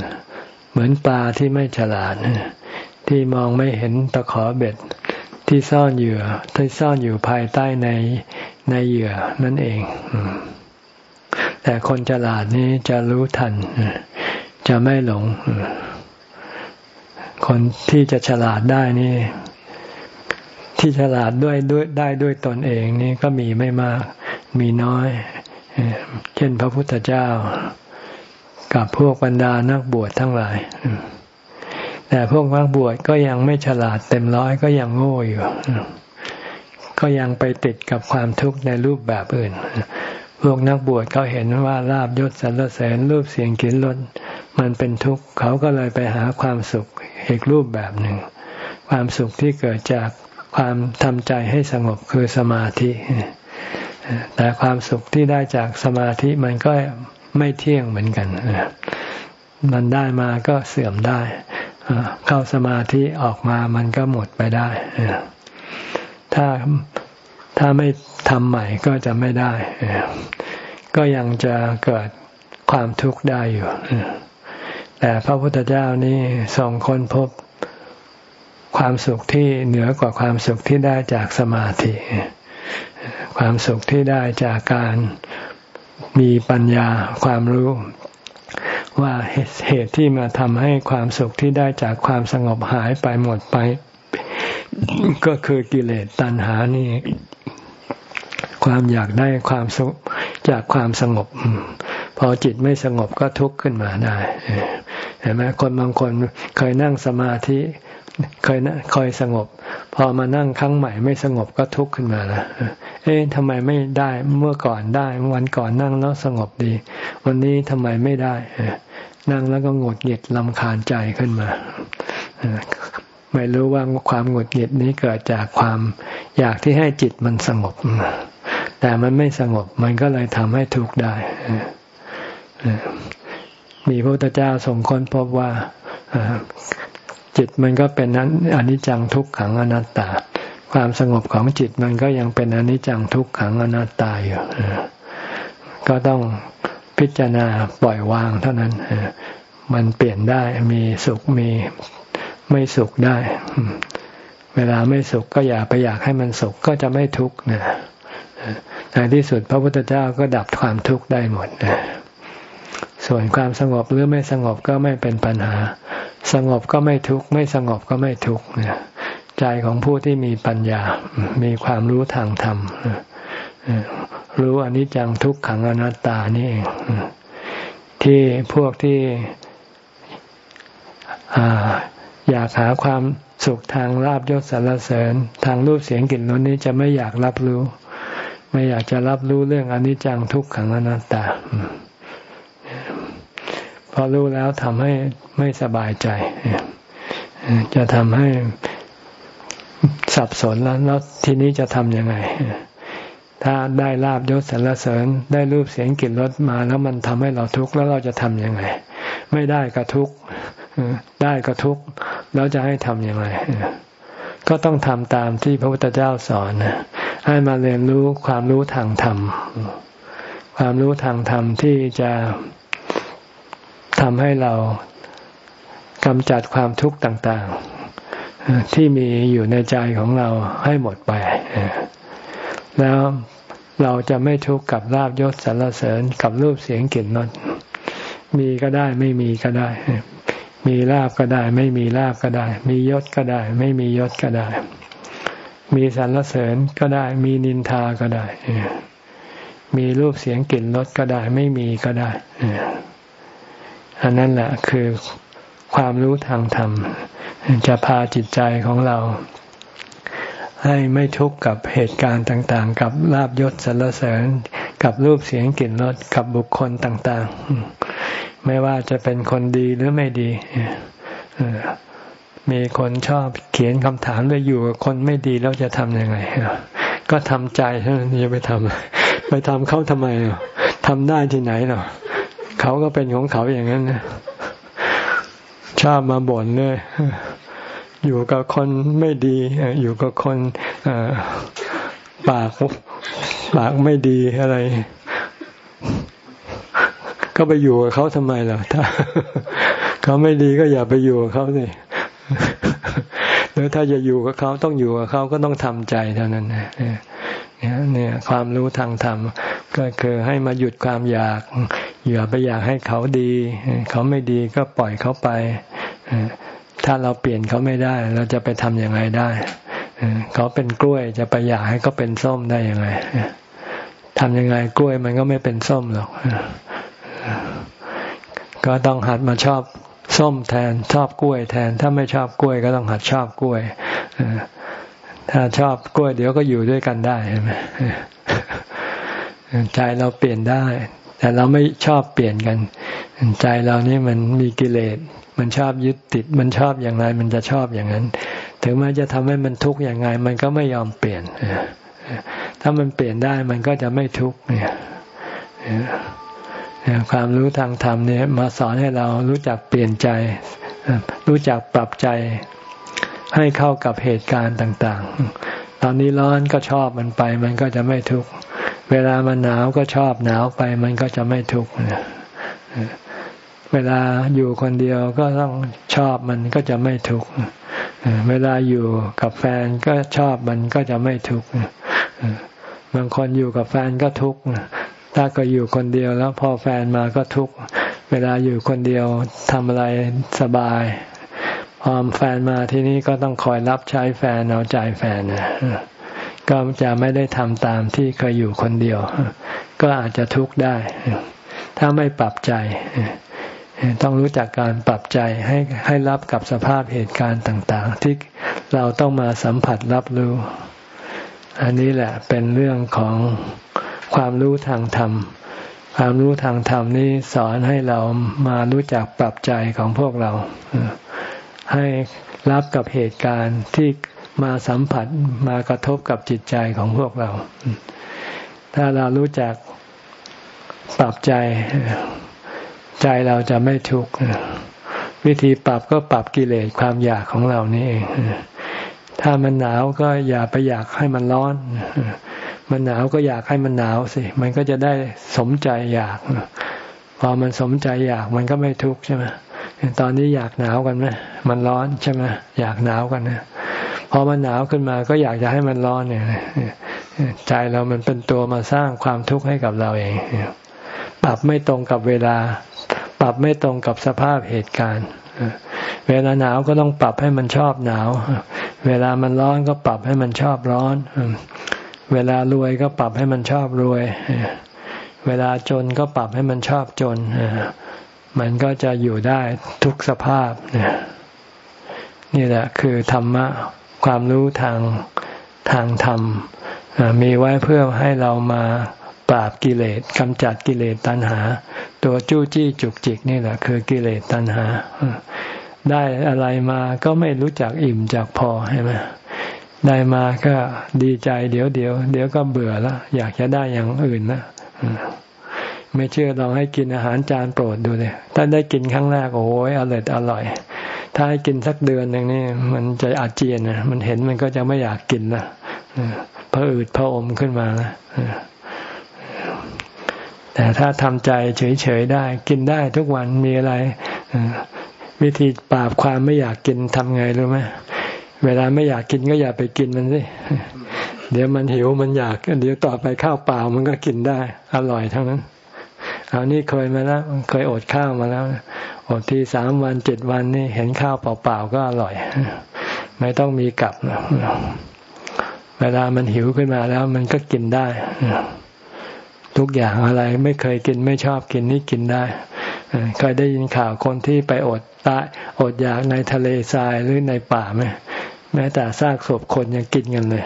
S1: เหมือนปลาที่ไม่ฉลาด ที่มองไม่เห็นตะขอเบ็ดที่ซ่อนอยู่อที่ซ่อนอยู่ภายใต้ในในเหยื่อนั่นเอง แต่คนฉลาดนี้จะรู้ทัน จะไม่หลง คนที่จะฉลาดได้นี่ ที่ฉลาดด้วยด้วยได้ด้วยตนเองนี่ก็มีไม่มาก มีน้อย เช่นพระพุทธเจ้า กับพวกบรรดานักบวชทั้งหลาย แต่พวกนักบวชก็ยังไม่ฉลาดเต็มร้อยก็ยังโง่อยู่ ก็ยังไปติดกับความทุกข์ในรูปแบบอื่น พวกนักบวชเขาเห็นว่าลาบยศสรรเสริญรูปเสียงกลิ่นรสมันเป็นทุกข์เขาก็เลยไปหาความสุขอีกรูปแบบหนึ่ง ความสุขที่เกิดจากความทำใจให้สงบคือสมาธิ แต่ความสุขที่ได้จากสมาธิมันก็ไม่เที่ยงเหมือนกัน มันได้มาก็เสื่อมได้ เข้าสมาธิออกมามันก็หมดไปได้ถ้าถ้าไม่ทำใหม่ก็จะไม่ได้ ก็ยังจะเกิดความทุกข์ได้อยู่ แต่พระพุทธเจ้านี่ส่งคนพบความสุขที่เหนือกว่าความสุขที่ได้จากสมาธิ ความสุขที่ได้จากการมีปัญญาความรู้ ว่าเหตุที่มาทำให้ความสุขที่ได้จากความสงบหายไปหมดไป ก็คือกิเลสตัณหานี่ ความอยากได้ความสุขจากความสงบ พอจิตไม่สงบก็ทุกข์ขึ้นมาได้เห็นไหมคนบางคนเคยนั่งสมาธิเคยคอยสงบ พอมานั่งครั้งใหม่ไม่สงบก็ทุกข์ขึ้นมาละเอ๊ะทำไมไม่ได้เมื่อก่อนได้ วันก่อนนั่งแล้วสงบดี วันนี้ทำไมไม่ได้ นั่งแล้วก็หงดหงิดลำคาญใจขึ้นมาไม่รู้ว่าความหงุดหงิดนี้เกิดจากความอยากที่ให้จิตมันสงบ แต่มันไม่สงบมันก็เลยทำให้ทุกข์ได้มีพระพุทธเจ้าทรงค้นพบว่าจิตมันก็เป็นอนิจจังทุกขังอนัตตา ความสงบของจิตมันก็ยังเป็นอนิจจังทุกขังอนัตตาอยู่ก็ต้อง พิจารณาปล่อยวางเท่านั้นมันเปลี่ยนได้มีสุขมีไม่สุขได้ เวลาไม่สุขก็อย่าไปอยากให้มันสุขก็จะไม่ทุกข์นะในที่สุดพระพุทธเจ้าก็ดับความทุกข์ได้หมดนะส่วนความสงบหรือไม่สงบก็ไม่เป็นปัญหา สงบก็ไม่ทุกข์ไม่สงบก็ไม่ทุกข์ใจของผู้ที่มีปัญญา มีความรู้ทางธรรม รู้อนิจจังทุกขังอนัตตานี่เองที่พวกที่อยากหาความสุขทางลาบยศสรรเสริญ ทางรูปเสียงกลิ่นรสนี้จะไม่อยากรับรู้ ไม่อยากจะรับรู้เรื่องอนิจจังทุกขังอนัตตาพอรู้แล้วทำให้ไม่สบายใจ จะทำให้สับสนแล้วแล้วทีนี้จะทำยังไง ถ้าได้ลาบยศสรรเสริญได้รูปเสียงกลิ่นรสมาแล้วมันทำให้เราทุกข์แล้วเราจะทำยังไง ไม่ได้ก็ทุกข์ได้ก็ทุกข์แล้วจะให้ทำย่างไรก็ต้องทำตามที่พระพุทธเจ้าสอนให้มาเรียนรู้ความรู้ทางธรรม ความรู้ทางธรรมที่จะทำให้เรากำจัดความทุกข์ต่าง ๆ ที่มีอยู่ในใจของเราให้หมดไป แล้วเราจะไม่ทุกข์กับลาบยศสรรเสริญกับรูปเสียงกลิ่นรสมีก็ได้ไม่มีก็ได้ มีลาบก็ได้ ไม่มีลาบก็ได้ มียศก็ได้ ไม่มียศก็ได้ มีสรรเสริญก็ได้ มีนินทาก็ได้ มีรูปเสียงกลิ่นรสก็ได้ ไม่มีก็ได้อันนั้นแหละคือความรู้ทางธรรม จะพาจิตใจของเรา ให้ไม่ทุกข์กับเหตุการณ์ต่างๆ กับลาบยศสรรเสริญ กับรูปเสียงกลิ่นรสกับบุคคลต่างๆ ไม่ว่าจะเป็นคนดีหรือไม่ดีมีคนชอบเขียนคำถามเลยอยู่กับคนไม่ดีแล้วจะทำยังไงก็ทำใจเท่านั้นจะไปทำไปทำเขาทำไมทำได้ที่ไหนหรอเขาก็เป็นของเขาอย่างนั้นนะชอบมาบ่นเลย อยู่กับคนไม่ดีอยู่กับคนปากปากไม่ดีอะไร ก็ไปอยู่กับเขาทำไมล่ะถ้าเขาไม่ดีก็อย่าไปอยู่กับเขาสิหรือถ้าจะอยู่กับเขาต้องอยู่กับเขาก็ต้องทำใจเท่านั้นนะเนี่ยความรู้ทางธรรมก็คือให้มาหยุดความอยาก อย่าไปอยากให้เขาดี เขาไม่ดีก็ปล่อยเขาไป ถ้าเราเปลี่ยนเขาไม่ได้ เราจะไปทำยังไงได้เขาเป็นกล้วยจะไปอยากให้เขาเป็นส้มได้ยังไงทำยังไงกล้วยมันก็ไม่เป็นส้มหรอกก็ต้องหัดมาชอบส้มแทนชอบกล้วยแทน ถ้าไม่ชอบกล้วยก็ต้องหัดชอบกล้วยถ้าชอบกล้วยเดี๋ยวก็อยู่ด้วยกันได้ใช่ไหมใจเราเปลี่ยนได้ แต่เราไม่ชอบเปลี่ยนกัน ใจเรานี่มันมีกิเลส มันชอบยึดติด มันชอบอย่างไร มันจะชอบอย่างนั้น ถึงแม้จะทำให้มันทุกข์อย่างไงมันก็ไม่ยอมเปลี่ยน ถ้ามันเปลี่ยนได้มันก็จะไม่ทุกข์เนี่ยความรู้ทางธรรมเนี่ยมาสอนให้เรารู้จักเปลี่ยนใจ รู้จักปรับใจให้เข้ากับเหตุการณ์ต่าง ๆ ตอนนี้ร้อนก็ชอบมันไป มันก็จะไม่ทุกข์ เวลามันหนาวก็ชอบหนาวไป มันก็จะไม่ทุกข์ เวลาอยู่คนเดียวก็ต้องชอบมันก็จะไม่ทุกข์เวลาอยู่กับแฟนก็ชอบมันก็จะไม่ทุกข์บางคนอยู่กับแฟนก็ทุกข์ถ้าก็อยู่คนเดียวแล้วพอแฟนมาก็ทุกข์เวลาอยู่คนเดียวทำอะไรสบายพอแฟนมาที่นี่ก็ต้องคอยรับใช้แฟนเอาใจแฟนก็จะไม่ได้ทำตามที่เคยอยู่คนเดียว ก็อาจจะทุกข์ได้ ถ้าไม่ปรับใจ ต้องรู้จักการปรับใจให้ให้รับกับสภาพเหตุการณ์ต่างๆ ที่เราต้องมาสัมผัสรับรู้ อันนี้แหละเป็นเรื่องของความรู้ทางธรรม ความรู้ทางธรรมนี้สอนให้เรามารู้จักปรับใจของพวกเรา ให้รับกับเหตุการณ์ที่มาสัมผัสมากระทบกับจิตใจของพวกเรา ถ้าเรารู้จักปรับใจ ใจเราจะไม่ทุกข์วิธีปรับก็ปรับกิเลสความอยากของเรานี่เองถ้ามันหนาวก็อย่าไปอยากให้มันร้อน มันหนาวก็อยากให้มันหนาวสิ มันก็จะได้สมใจอยาก พอมันสมใจอยากมันก็ไม่ทุกข์ใช่ไหมตอนนี้อยากหนาวกันไหมมันร้อนใช่ไหมอยากหนาวกันนะพอมันหนาวขึ้นมาก็อยากจะให้มันร้อนเนี่ยใจเรามันเป็นตัวมาสร้างความทุกข์ให้กับเราเอง ปรับไม่ตรงกับเวลา ปรับไม่ตรงกับสภาพเหตุการณ์เวลาหนาวก็ต้องปรับให้มันชอบหนาว เวลามันร้อนก็ปรับให้มันชอบร้อน เวลารวยก็ปรับให้มันชอบรวย เวลาจนก็ปรับให้มันชอบจน มันก็จะอยู่ได้ทุกสภาพ นี่แหละคือธรรมะความรู้ทางทางธรรม มีไว้เพื่อให้เรามา ปราบกิเลสกำจัดกิเลสตัณหา ตัวจู้จี้จุกจิกนี่แหละคือกิเลสตัณหา ได้อะไรมาก็ไม่รู้จักอิ่มจากพอใช่ไหมได้มาก็ดีใจเดี๋ยวเดี๋ยวเดี๋ยวก็เบื่อแล้วอยากจะได้อย่างอื่นนะไม่เชื่อลองให้กินอาหารจานโปรดดูเลยถ้าได้กินครั้งแรกโอ้ยอร่อยอร่อย ถ้าให้กินสักเดือนหนึ่งนี่มันจะอาเจียนนะมันเห็นมันก็จะไม่อยากกินนะพออืดพออมขึ้นมานะ แต่ถ้าทำใจเฉยๆได้ กินได้ทุกวันมีอะไร วิธีปราบความไม่อยากกินทำไงรู้ไหมเวลาไม่อยากกินก็อย่าไปกินมันสิเดี๋ยวมันหิวมันอยากเดี๋ยวต่อไปข้าวเปล่ามันก็กินได้ อร่อยทั้งนั้น เอานี่เคยมาแล้วเคยอดข้าวมาแล้วอดทีสามวันเจ็ดวันนี่เห็นข้าวเปล่าๆก็อร่อย ไม่ต้องมีกลับเวลามันหิวขึ้นมาแล้วมันก็กินได้ ทุกอย่างอะไรไม่เคยกินไม่ชอบกินนี่กินได้เคยได้ยินข่าวคนที่ไปอดตายอดอยากในทะเลทรายหรือในป่าไหมแม้แต่ซากศพคนยังกินกันเลย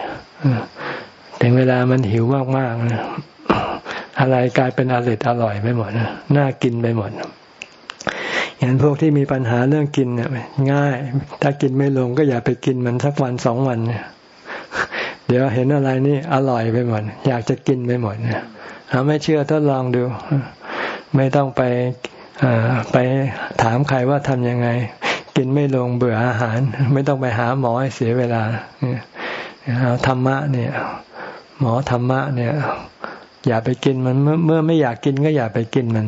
S1: ถึงเวลามันหิวมากๆนะอะไรกลายเป็นอร่อยอร่อยไปหมดนะน่ากินไปหมดอย่างพวกที่มีปัญหาเรื่องกินเนี่ยง่าย ถ้ากินไม่ลงก็อย่าไปกินมันสักวันสองวันเนี่ยเดี๋ยวเห็นอะไรนี่อร่อยไปหมดอยากจะกินไปหมดเนี่ย ไม่เชื่อทดลองดู ไม่ต้องไปไปถามใครว่าทำยังไง กินไม่ลงเบื่ออาหาร ไม่ต้องไปหาหมอให้เสียเวลาเอาธรรมะเนี่ย หมอธรรมะเนี่ย อย่าไปกินมันเมื่อไม่อยากกินก็อย่าไปกินมัน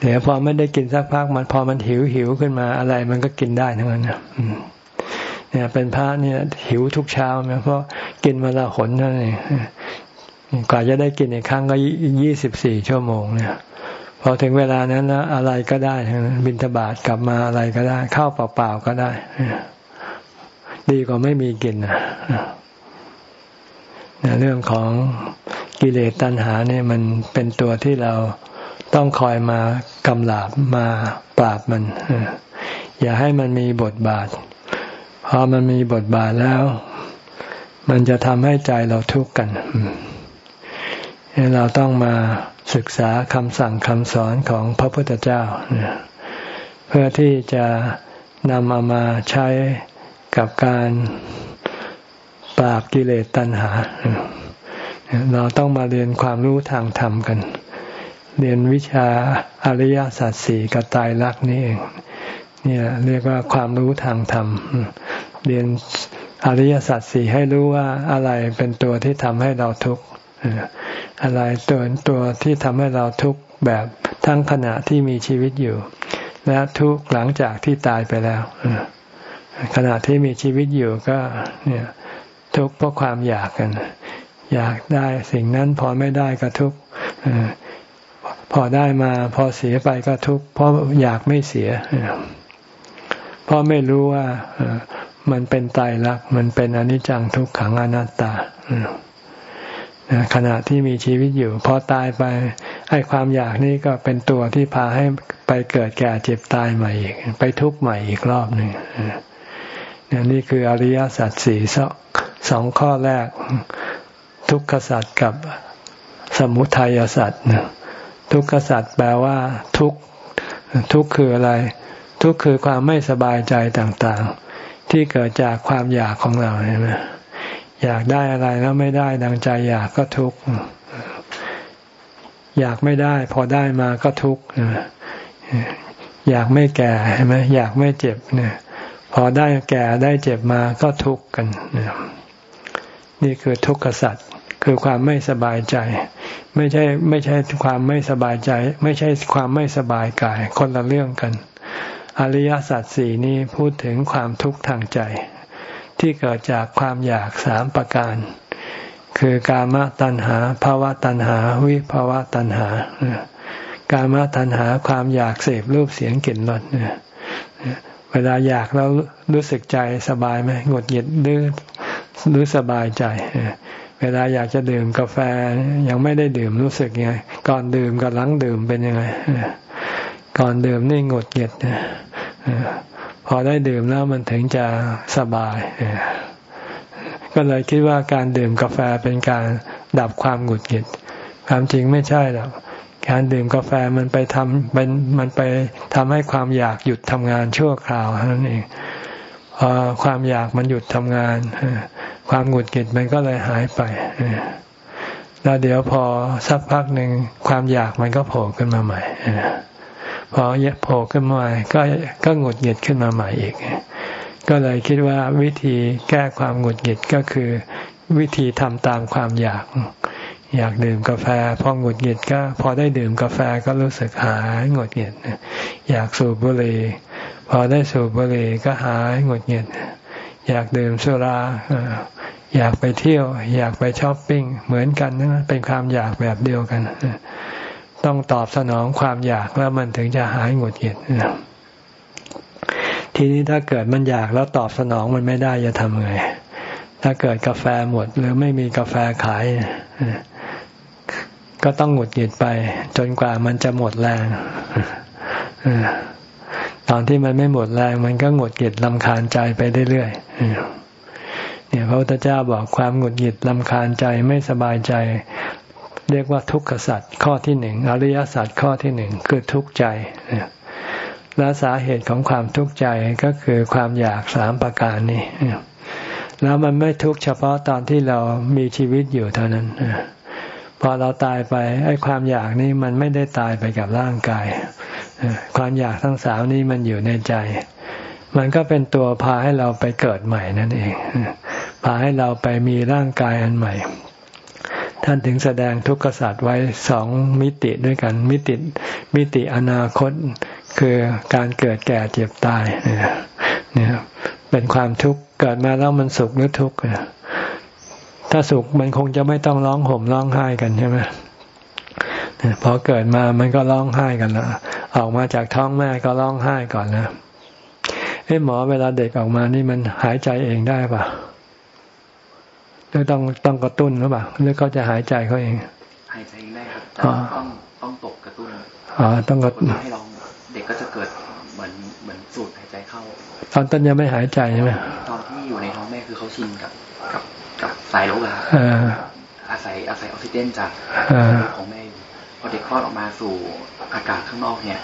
S1: เดี๋ยวพอไม่ได้กินสักพักมันพอมันหิวหิวขึ้นมาอะไรมันก็กินได้ทั้งนั้นเนี่ยเป็นพระเนี่ยหิวทุกเช้าไหมเพราะกินมาละหนนั่นเอง กว่าจะได้กินอีกครั้งก็ยี่สิบสี่ชั่วโมงเนี่ยพอถึงเวลานั้นแล้วอะไรก็ได้บินทบาทกลับมาอะไรก็ได้ ข้าวเปล่าๆก็ได้ ดีกว่าไม่มีกินนะเรื่องของกิเลสตัณหาเนี่ยมันเป็นตัวที่เราต้องคอยมากำลาบมาปราบมัน อย่าให้มันมีบทบาท พอมันมีบทบาทแล้ว มันจะทำให้ใจเราทุกข์กัน เราต้องมาศึกษาคำสั่งคำสอนของพระพุทธเจ้า เพื่อที่จะนำเอามาใช้กับการปราบกิเลสตัณหา เราต้องมาเรียนความรู้ทางธรรมกัน เรียนวิชาอริยสัจสี่กับตายรักนี่เองนี่เรียกว่าความรู้ทางธรรม เรียนอริยสัจสี่ให้รู้ว่าอะไรเป็นตัวที่ทำให้เราทุกข์ อะไรตัวตัวที่ทำให้เราทุกข์แบบทั้งขณะที่มีชีวิตอยู่ และทุกข์หลังจากที่ตายไปแล้วขณะที่มีชีวิตอยู่ก็เนี่ยทุกข์เพราะความอยากกัน อยากได้สิ่งนั้นพอไม่ได้ก็ทุกข์พอได้มาพอเสียไปก็ทุกข์เพราะอยากไม่เสียเพราะไม่รู้ว่ามันเป็นตายรักมันเป็นอนิจจังทุกขังอนัตตา ขณะที่มีชีวิตอยู่พอตายไปไอ้ความอยากนี่ก็เป็นตัวที่พาให้ไปเกิดแก่เจ็บตายใหม่อีก ไปทุกข์ใหม่อีกรอบหนึ่งนี่คืออริยสัจสี่สองข้อแรก ทุกขสัจกับสมุทัยสัจทุกขสัจแปลว่า ทุกทุกคืออะไร ทุกคือความไม่สบายใจต่างๆ ที่เกิดจากความอยากของเราใช่ไหม อยากได้อะไรแล้วไม่ได้ดังใจ อยากก็ทุกข์อยากไม่ได้ พอได้มาก็ทุกข์อยากไม่แก่ใช่ไหมอยากไม่เจ็บเนี่ย พอได้แก่ได้เจ็บมาก็ทุกข์กันนี่คือทุกข์สัตว์คือความไม่สบายใจ ไม่ใช่ไม่ใช่ความไม่สบายใจ ไม่ใช่ความไม่สบายกาย คนละเรื่องกัน อริยสัจสี่นี้พูดถึงความทุกข์ทางใจ ที่เกิดจากความอยากสามประการ คือกามตัณหาภาวะตัณหา วิภาวะตัณหากามตัณหาความอยากเสพรูปเสียงกลิ่นรสเวลาอยากแล้วรู้สึกใจสบายไหมหงดหงิดหรือรือสบายใจ เวลาอยากจะดื่มกาแฟยังไม่ได้ดื่มรู้สึกยังไง ก่อนดื่มกับหลังดื่มเป็นยังไง ก่อนดื่มนี่หงดหงิด พอได้ดื่มแล้วมันถึงจะสบาย ก็เลยคิดว่าการดื่มกาแฟเป็นการดับความหงุดหงิด ความจริงไม่ใช่หรอกการดื่มกาแฟมันไปทำมันมันไปทำให้ความอยากหยุดทำงานชั่วคราวนั่นเองพอความอยากมันหยุดทำงาน ความหงุดหงิดมันก็เลยหายไปแล้วเดี๋ยวพอสักพักหนึ่งความอยากมันก็โผล่ขึ้นมาใหม่ พอโผล่ขึ้นมาก็ก็หงุดหงิดขึ้นมาใหม่อีก ก็เลยคิดว่าวิธีแก้ความหงุดหงิดก็คือ วิธีทำตามความอยาก อยากดื่มกาแฟพอหงุดหงิดก็ พอได้ดื่มกาแฟก็รู้สึกหายหงุดหงิดอยากสูบบุหรี่พอได้สูบบุหรี่ก็หายหงุดหงิดอยากดื่มสุราอยากไปเที่ยว อยากไปช้อปปิ้งเหมือนกันนะเป็นความอยากแบบเดียวกัน ต้องตอบสนองความอยากแล้วมันถึงจะหายหงุดหงิดทีนี้ถ้าเกิดมันอยากแล้วตอบสนองมันไม่ได้จะทำไง ถ้าเกิดกาแฟหมดหรือไม่มีกาแฟขาย ก็ต้องหงุดหงิดไป จนกว่ามันจะหมดแรงตอนที่มันไม่หมดแรงมันก็หงุดหงิดลำคาญใจไปเรื่อยๆเนี่ยพระพุทธเจ้าบอกความหงุดหงิดลำคาญใจไม่สบายใจ เรียกว่าทุกขสัตว์ข้อที่หนึ่งอริยสัจข้อที่หนึ่งคือทุกข์ใจและสาเหตุของความทุกข์ใจก็คือความอยากสามประการนี้แล้วมันไม่ทุกข์เฉพาะตอนที่เรามีชีวิตอยู่เท่านั้นพอเราตายไปไอ้ความอยากนี้มันไม่ได้ตายไปกับร่างกายความอยากทั้งสามนี้มันอยู่ในใจ มันก็เป็นตัวพาให้เราไปเกิดใหม่นั่นเองพาให้เราไปมีร่างกายอันใหม่ ท่านถึงแสดงทุกขศาสตร์ไว้สองมิติด้วยกัน มิติมิติอนาคตคือการเกิดแก่เจ็บตายเนี่ยเป็นความทุกข์เกิดมาแล้วมันสุขหรือทุกข์ถ้าสุขมันคงจะไม่ต้องร้องห่มร้องไห้กันใช่ไหมพอเกิดมามันก็ร้องไห้กันแล้วออกมาจากท้องแม่ก็ร้องไห้ก่อนนะเอ้หมอเวลาเด็กออกมานี่มันหายใจเองได้ปะ หรือต้องต้องกระตุ้นหรือเปล่าหรือเขาจะหายใจเขาเอง
S2: หายใจเองได้ครับแต่ต้องต้องตกกระตุ้น
S1: อ๋อต้องกระตุ้น
S2: ให้ลองเด็กก็จะเกิดเหมือนเหมือนสูดหายใจเข้า
S1: ตอนต้นยังไม่หายใจใช่ไหม
S2: ตอนที่อยู่ในท้องแม่คือเขาชินกับกับกับสายโลกอะอาศัยอาศัยออกซิเจนจากของแม่อยู่พอเด็กคลอดออกมาสู่อากาศข้างนอกเนี่ย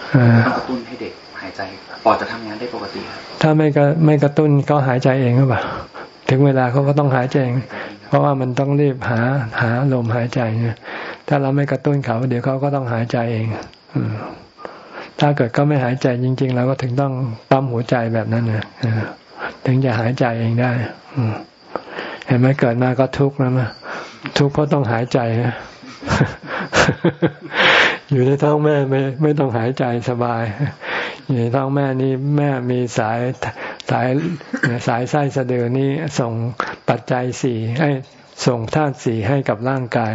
S2: ต้องกระตุ้นให้เด็กหายใจปอดจะทำงานได้ปกติครับ
S1: ถ้าไม่กระไม่กระตุ้นก็หายใจเองหรือเปล่าถึงเวลาเขาก็ต้องหายใจเอง เพราะว่ามันต้องรีบหาหาลมหายใจเนี่ยถ้าเราไม่กระตุ้นเขา เดี๋ยวเขาก็ต้องหายใจเองถ้าเกิดก็ไม่หายใจจริงๆเราก็ถึงต้องปั๊มหัวใจแบบนั้นนะถึงจะหายใจเองได้เห็นไหมเกิดมาก็ทุกข์นะมทุกข์เพราะต้องหายใจนะอยู่ในท้องแม่ไม่ไม่ต้องหายใจสบาย อยู่ในท้องแม่นี่แม่มีสายสายสายไส้สะดือนี่ส่งปัจจัยสี่ให้ส่งธาตุสี่ให้กับร่างกาย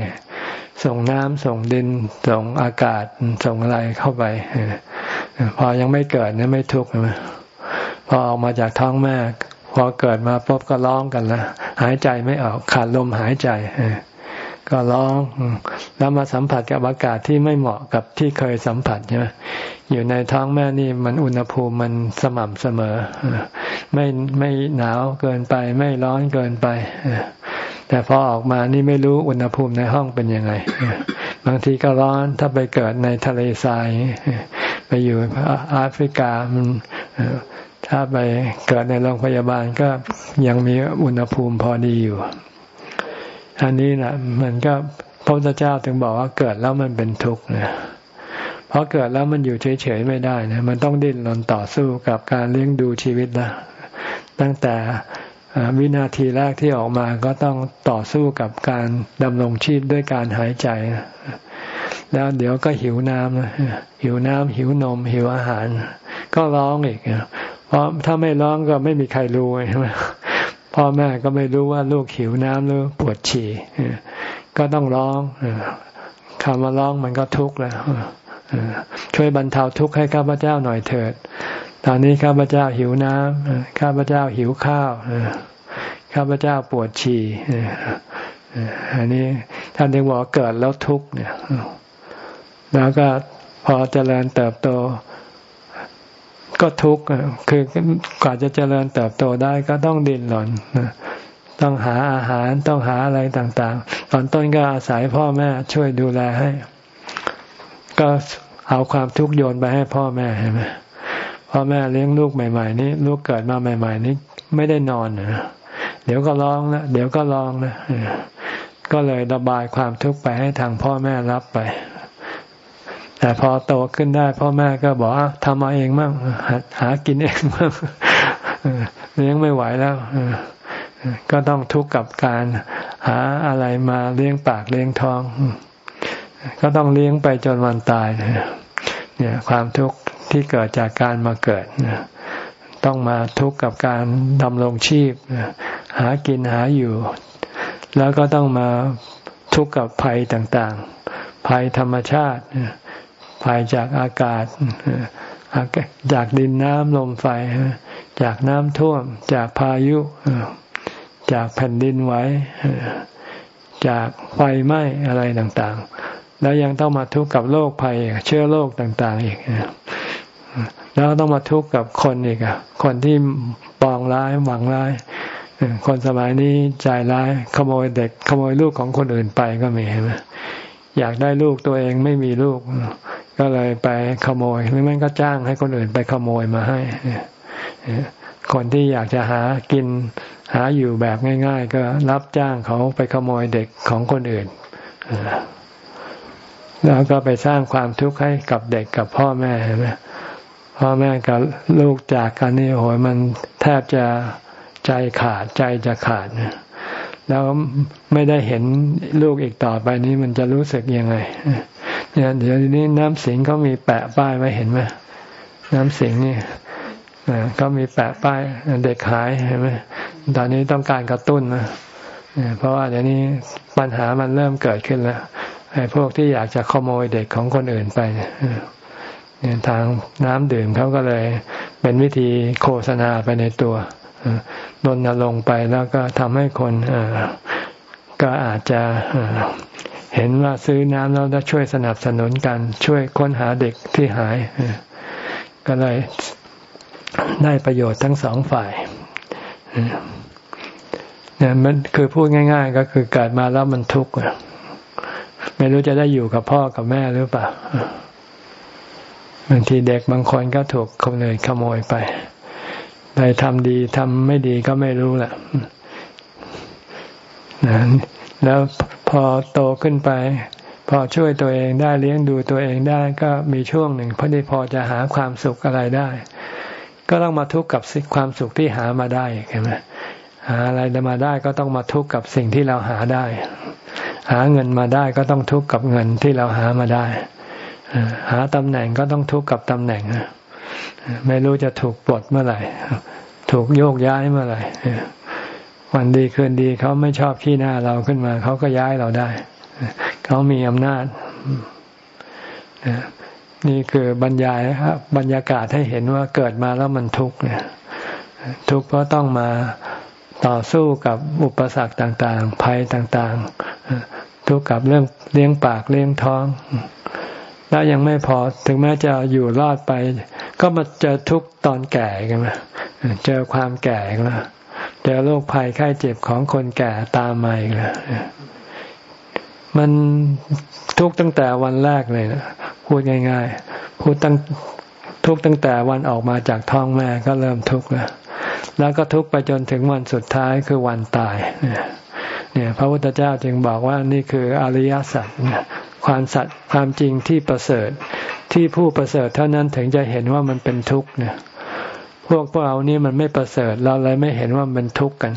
S1: ส่งน้ำส่งดิน ส่งอากาศส่งอะไรเข้าไป พอยังไม่เกิดเนี่ยไม่ทุกข์นะพอออกมาจากท้องแม่พอเกิดมาปุ๊บก็ร้องกันละหายใจไม่ออกขาดลมหายใจ ก็ร้อง แล้วมาสัมผัสกับอากาศที่ไม่เหมาะกับที่เคยสัมผัสใช่ไหมอยู่ในท้องแม่นี่มันอุณหภูมิมันสม่ำเสมอ ไม่ไม่หนาวเกินไป ไม่ร้อนเกินไป แต่พอออกมานี่ไม่รู้อุณหภูมิในห้องเป็นยังไง บางทีก็ร้อนถ้าไปเกิดในทะเลทราย ไปอยู่แอฟริกามันถ้าไปเกิดในโรงพยาบาลก็ยังมีอุณหภูมิพอดีอยู่ อันนี้นะมันก็พระพุทธเจ้าถึงบอกว่าเกิดแล้วมันเป็นทุกข์นะเพราะเกิดแล้วมันอยู่เฉยๆไม่ได้นะมันต้องดิ้นรนต่อสู้กับการเลี้ยงดูชีวิตนะตั้งแต่วินาทีแรกที่ออกมาก็ต้องต่อสู้กับการดำรงชีพด้วยการหายใจ แล้วเดี๋ยวก็หิวน้ำหิวน้ำหิวนม หิวอาหาร ก็ร้องอีกเพราะถ้าไม่ร้องก็ไม่มีใครรู้ใช่ไหม พ่อแม่ก็ไม่รู้ว่าลูกหิวน้ำหรือปวดฉี่ก็ต้องร้องคำว่าร้องมันก็ทุกข์แล้วช่วยบรรเทาทุกข์ให้ข้าพเจ้าหน่อยเถิด ตอนนี้ข้าพเจ้าหิวน้ำข้าพเจ้าหิวข้าวข้าพเจ้าปวดฉี่อันนี้ท่านถึงบอกเกิดแล้วทุกข์เนี่ยแล้วก็พอเจริญเติบโต ก็ทุกข์คือกว่าจะเจริญเติบโตได้ก็ต้องดิ้นรนต้องหาอาหารต้องหาอะไรต่างๆ ตอนต้นก็อาศัยพ่อแม่ช่วยดูแลให้ ก็เอาความทุกข์โยนไปให้พ่อแม่ใช่ไหมพ่อแม่เลี้ยงลูกใหม่ ๆ นี้ลูกเกิดมาใหม่ ๆ นี้ไม่ได้นอนนะเดี๋ยวก็ร้องนะเดี๋ยวก็ร้องนะก็เลยระบายความทุกข์ไปให้ทางพ่อแม่รับไป แต่พอโตขึ้นได้พ่อแม่ก็บอกทำมาเองมั่งหากินเองมั่งเลี้ยงไม่ไหวแล้วก็ต้องทุกข์กับการหาอะไรมาเลี้ยงปากเลี้ยงท้อง ก็ต้องเลี้ยงไปจนวันตายเนี่ยความทุกข์ที่เกิดจากการมาเกิดต้องมาทุกข์กับการดำรงชีพ หากินหาอยู่ แล้วก็ต้องมาทุกข์กับภัยต่างๆ ภัยธรรมชาติ ภัยจากอากาศ จากดินน้ำลมไฟ จากน้ำท่วม จากพายุ จากแผ่นดินไหวจากไฟไหม้อะไรต่างๆ แล้วยังต้องมาทุกข์กับโรคภัยเชื้อโรคต่างๆ อีกแล้วต้องมาทุกข์กับคนอีกอะคนที่ปองร้ายหวังร้าย คนสมัยนี้ใจร้าย ขโมยเด็ก ขโมยลูกของคนอื่นไปก็มีใช่ไหมอยากได้ลูกตัวเองไม่มีลูก ก็เลยไปขโมย หรือไม่ก็จ้างให้คนอื่นไปขโมยมาให้ คนที่อยากจะหากินหาอยู่แบบง่าย ๆ ก็รับจ้างเขาไปขโมยเด็กของคนอื่น แล้วก็ไปสร้างความทุกข์ให้กับเด็กกับพ่อแม่ใช่ไหมพ่อแม่กับลูกจากกันนี่โหยมันแทบจะใจขาดใจจะขาดแล้วไม่ได้เห็นลูกอีกต่อไปนี้มันจะรู้สึกยังไง เนี่ยเดี๋ยวนี้น้ำสิงเขามีแปะป้ายไว้เห็นไหมน้ำสิงนี่ก็มีแปะป้ายเด็กหายเห็นไหมตอนนี้ต้องการกระตุ้นนะเพราะว่าเดี๋ยวนี้ปัญหามันเริ่มเกิดขึ้นแล้วไอ้พวกที่อยากจะขโมยเด็กของคนอื่นไปเนี่ยทางน้ำดื่มเขาก็เลยเป็นวิธีโฆษณาไปในตัวดนลงไปแล้วก็ทำให้คนก็อาจจะ เห็นว่าซื้อน้ำแล้วจะช่วยสนับสนุนกัน ช่วยค้นหาเด็กที่หาย ก็เลยได้ประโยชน์ทั้งสองฝ่ายเนี่ยมันคือพูดง่าย ๆ ก็คือเกิดมาแล้วมันทุกข์ไม่รู้จะได้อยู่กับพ่อกับแม่หรือเปล่าบางทีเด็กบางคนก็ถูกคนเลยขโมยไปไปทำดีทำไม่ดีก็ไม่รู้แหละนะแล้ว พอโตขึ้นไป พอช่วยตัวเองได้เลี้ยงดูตัวเองได้ก็มีช่วงหนึ่งพอดีพอจะหาความสุขอะไรได้ ก็ต้องมาทุกข์กับความสุขที่หามาได้ใช่ไหมหาอะไรมาได้ก็ต้องมาทุกข์กับสิ่งที่เราหาได้ หาเงินมาได้ก็ต้องทุกข์กับเงินที่เราหามาได้หาตำแหน่งก็ต้องทุกข์กับตำแหน่งไม่รู้จะถูกปลดเมื่อไหร่ ถูกโยกย้ายเมื่อไหร่ วันดีคืนดีเขาไม่ชอบขี้หน้าเราขึ้นมา เขาก็ย้ายเราได้ เขามีอำนาจ นี่คือบรรยายครับบรรยากาศให้เห็นว่าเกิดมาแล้วมันทุกข์เนี่ย ทุกข์เพราะต้องมาต่อสู้กับอุปสรรคต่าง ๆ ภัยต่างๆ ทุกข์กับเรื่องเลี้ยงปากเลี้ยงท้อง แล้วยังไม่พอถึงแม้จะอยู่รอดไป ก็มาเจอทุกข์ตอนแก่กันมาเจอความแก่กันมา เจอโรคภัยไข้เจ็บของคนแก่ตามมาอีกแล้วมันทุกตั้งแต่วันแรกเลยนะพูดง่ายๆ พูดตั้งทุกตั้งแต่วันออกมาจากท้องแม่ก็เริ่มทุกข์แล้วแล้วก็ทุกข์ไปจนถึงวันสุดท้ายคือวันตายเนี่ยพระพุทธเจ้าจึงบอกว่านี่คืออริยสัจความสัตย์ความจริงที่ประเสริฐที่ผู้ประเสริฐเท่านั้นถึงจะเห็นว่ามันเป็นทุกข์เนี่ย พวกพวกเรานี่มันไม่ประเสริฐ เราเลยไม่เห็นว่ามันทุกข์กัน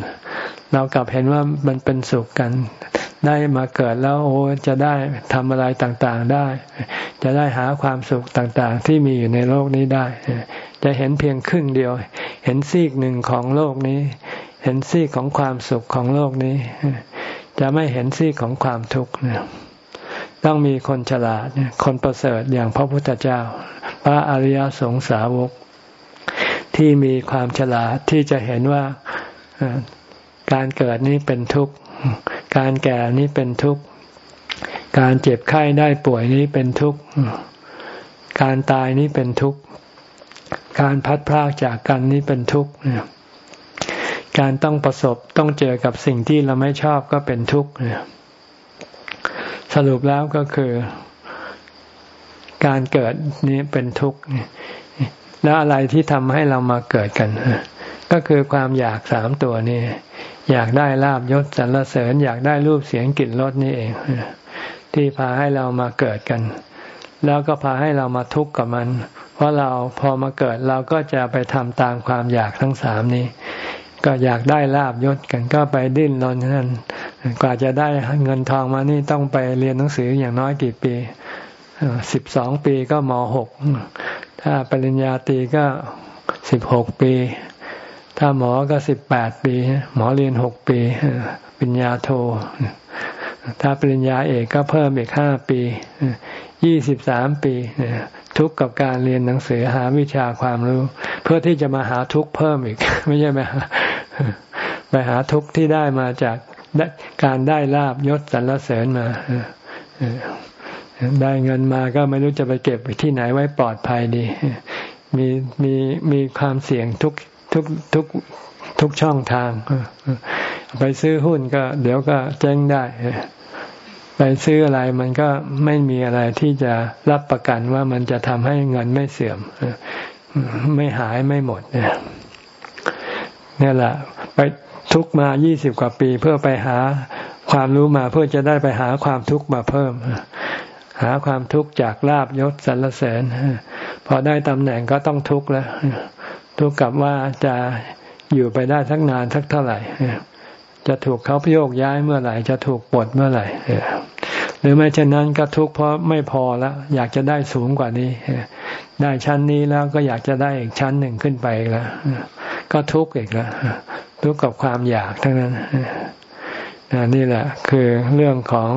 S1: เรากลับเห็นว่ามันเป็นสุขกัน ได้มาเกิดแล้วโอ้จะได้ทำอะไรต่างๆได้ จะได้หาความสุขต่างๆ ที่มีอยู่ในโลกนี้ได้ จะเห็นเพียงครึ่งเดียว เห็นซีกหนึ่งของโลกนี้ เห็นซีกของความสุขของโลกนี้ จะไม่เห็นซีกของความทุกข์ต้องมีคนฉลาดคนประเสริฐอย่างพระพุทธเจ้า พระอริยสงสาวก ที่มีความฉลาดที่จะเห็นว่าการเกิดนี้เป็นทุกข์ การแก่นี้เป็นทุกข์ การเจ็บไข้ได้ป่วยนี้เป็นทุกข์ การตายนี้เป็นทุกข์ การพัดพรากจากกันนี้เป็นทุกข์ การต้องประสบต้องเจอกับสิ่งที่เราไม่ชอบก็เป็นทุกข์ สรุปแล้วก็คือ การเกิดนี้เป็นทุกข์ แล้วอะไรที่ทำให้เรามาเกิดกัน ก็คือความอยากสามตัวนี้อยากได้ลาบยศสรรเสริญ อยากได้รูปเสียงกลิ่นรสนี่เอง ที่พาให้เรามาเกิดกัน แล้วก็พาให้เรามาทุกข์กับมัน เพราะเราพอมาเกิดเราก็จะไปทำตามความอยากทั้งสามนี้ ก็อยากได้ลาบยศกันก็ไปดิ้นรนนั่นกว่าจะได้เงินทองมานี่ต้องไปเรียนหนังสืออย่างน้อยกี่ปีสิบสองปีก็มหก ถ้าปริญญาตรีก็สิบหกปี ถ้าหมอก็สิบแปดปี หมอเรียนหกปีปริญญาโท ถ้าปริญญาเอกก็เพิ่มอีกห้าปียี่สิบสามปี ทุกกับการเรียนหนังสือหาวิชาความรู้ เพื่อที่จะมาหาทุกเพิ่มอีก ไม่ใช่ไหมไปหาทุกที่ได้มาจากการได้ลาบยศสรรเสริญมา ได้เงินมาก็ไม่รู้จะไปเก็บไปที่ไหนไว้ปลอดภัยดี มีมีมีความเสี่ยงทุกทุกทุกทุกช่องทาง ไปซื้อหุ้นก็ เดี๋ยวก็เจ๊งได้ ไปซื้ออะไรมันก็ไม่มีอะไรที่จะรับประกันว่ามันจะทำให้เงินไม่เสื่อม ไม่หายไม่หมดเนี่ยแหละ ไปทุกมายี่สิบกว่าปีเพื่อไปหาความรู้มาเพื่อจะได้ไปหาความทุกข์มาเพิ่ม หาความทุกข์จากลาบยศสรรเสริญ พอได้ตำแหน่งก็ต้องทุกข์แล้ว ทุกข์กับว่าจะอยู่ไปได้สักนานสักเท่าไหร่ จะถูกเขาพโยกย้ายเมื่อไหร่ จะถูกปลดเมื่อไหร่ หรือไม่เช่นนั้นก็ทุกข์เพราะไม่พอแล้ว อยากจะได้สูงกว่านี้ ได้ชั้นนี้แล้วก็อยากจะได้อีกชั้นหนึ่งขึ้นไปแล้ว ก็ทุกข์อีกแล้ว ทุกข์กับความอยากทั้งนั้นนี่แหละคือเรื่องของ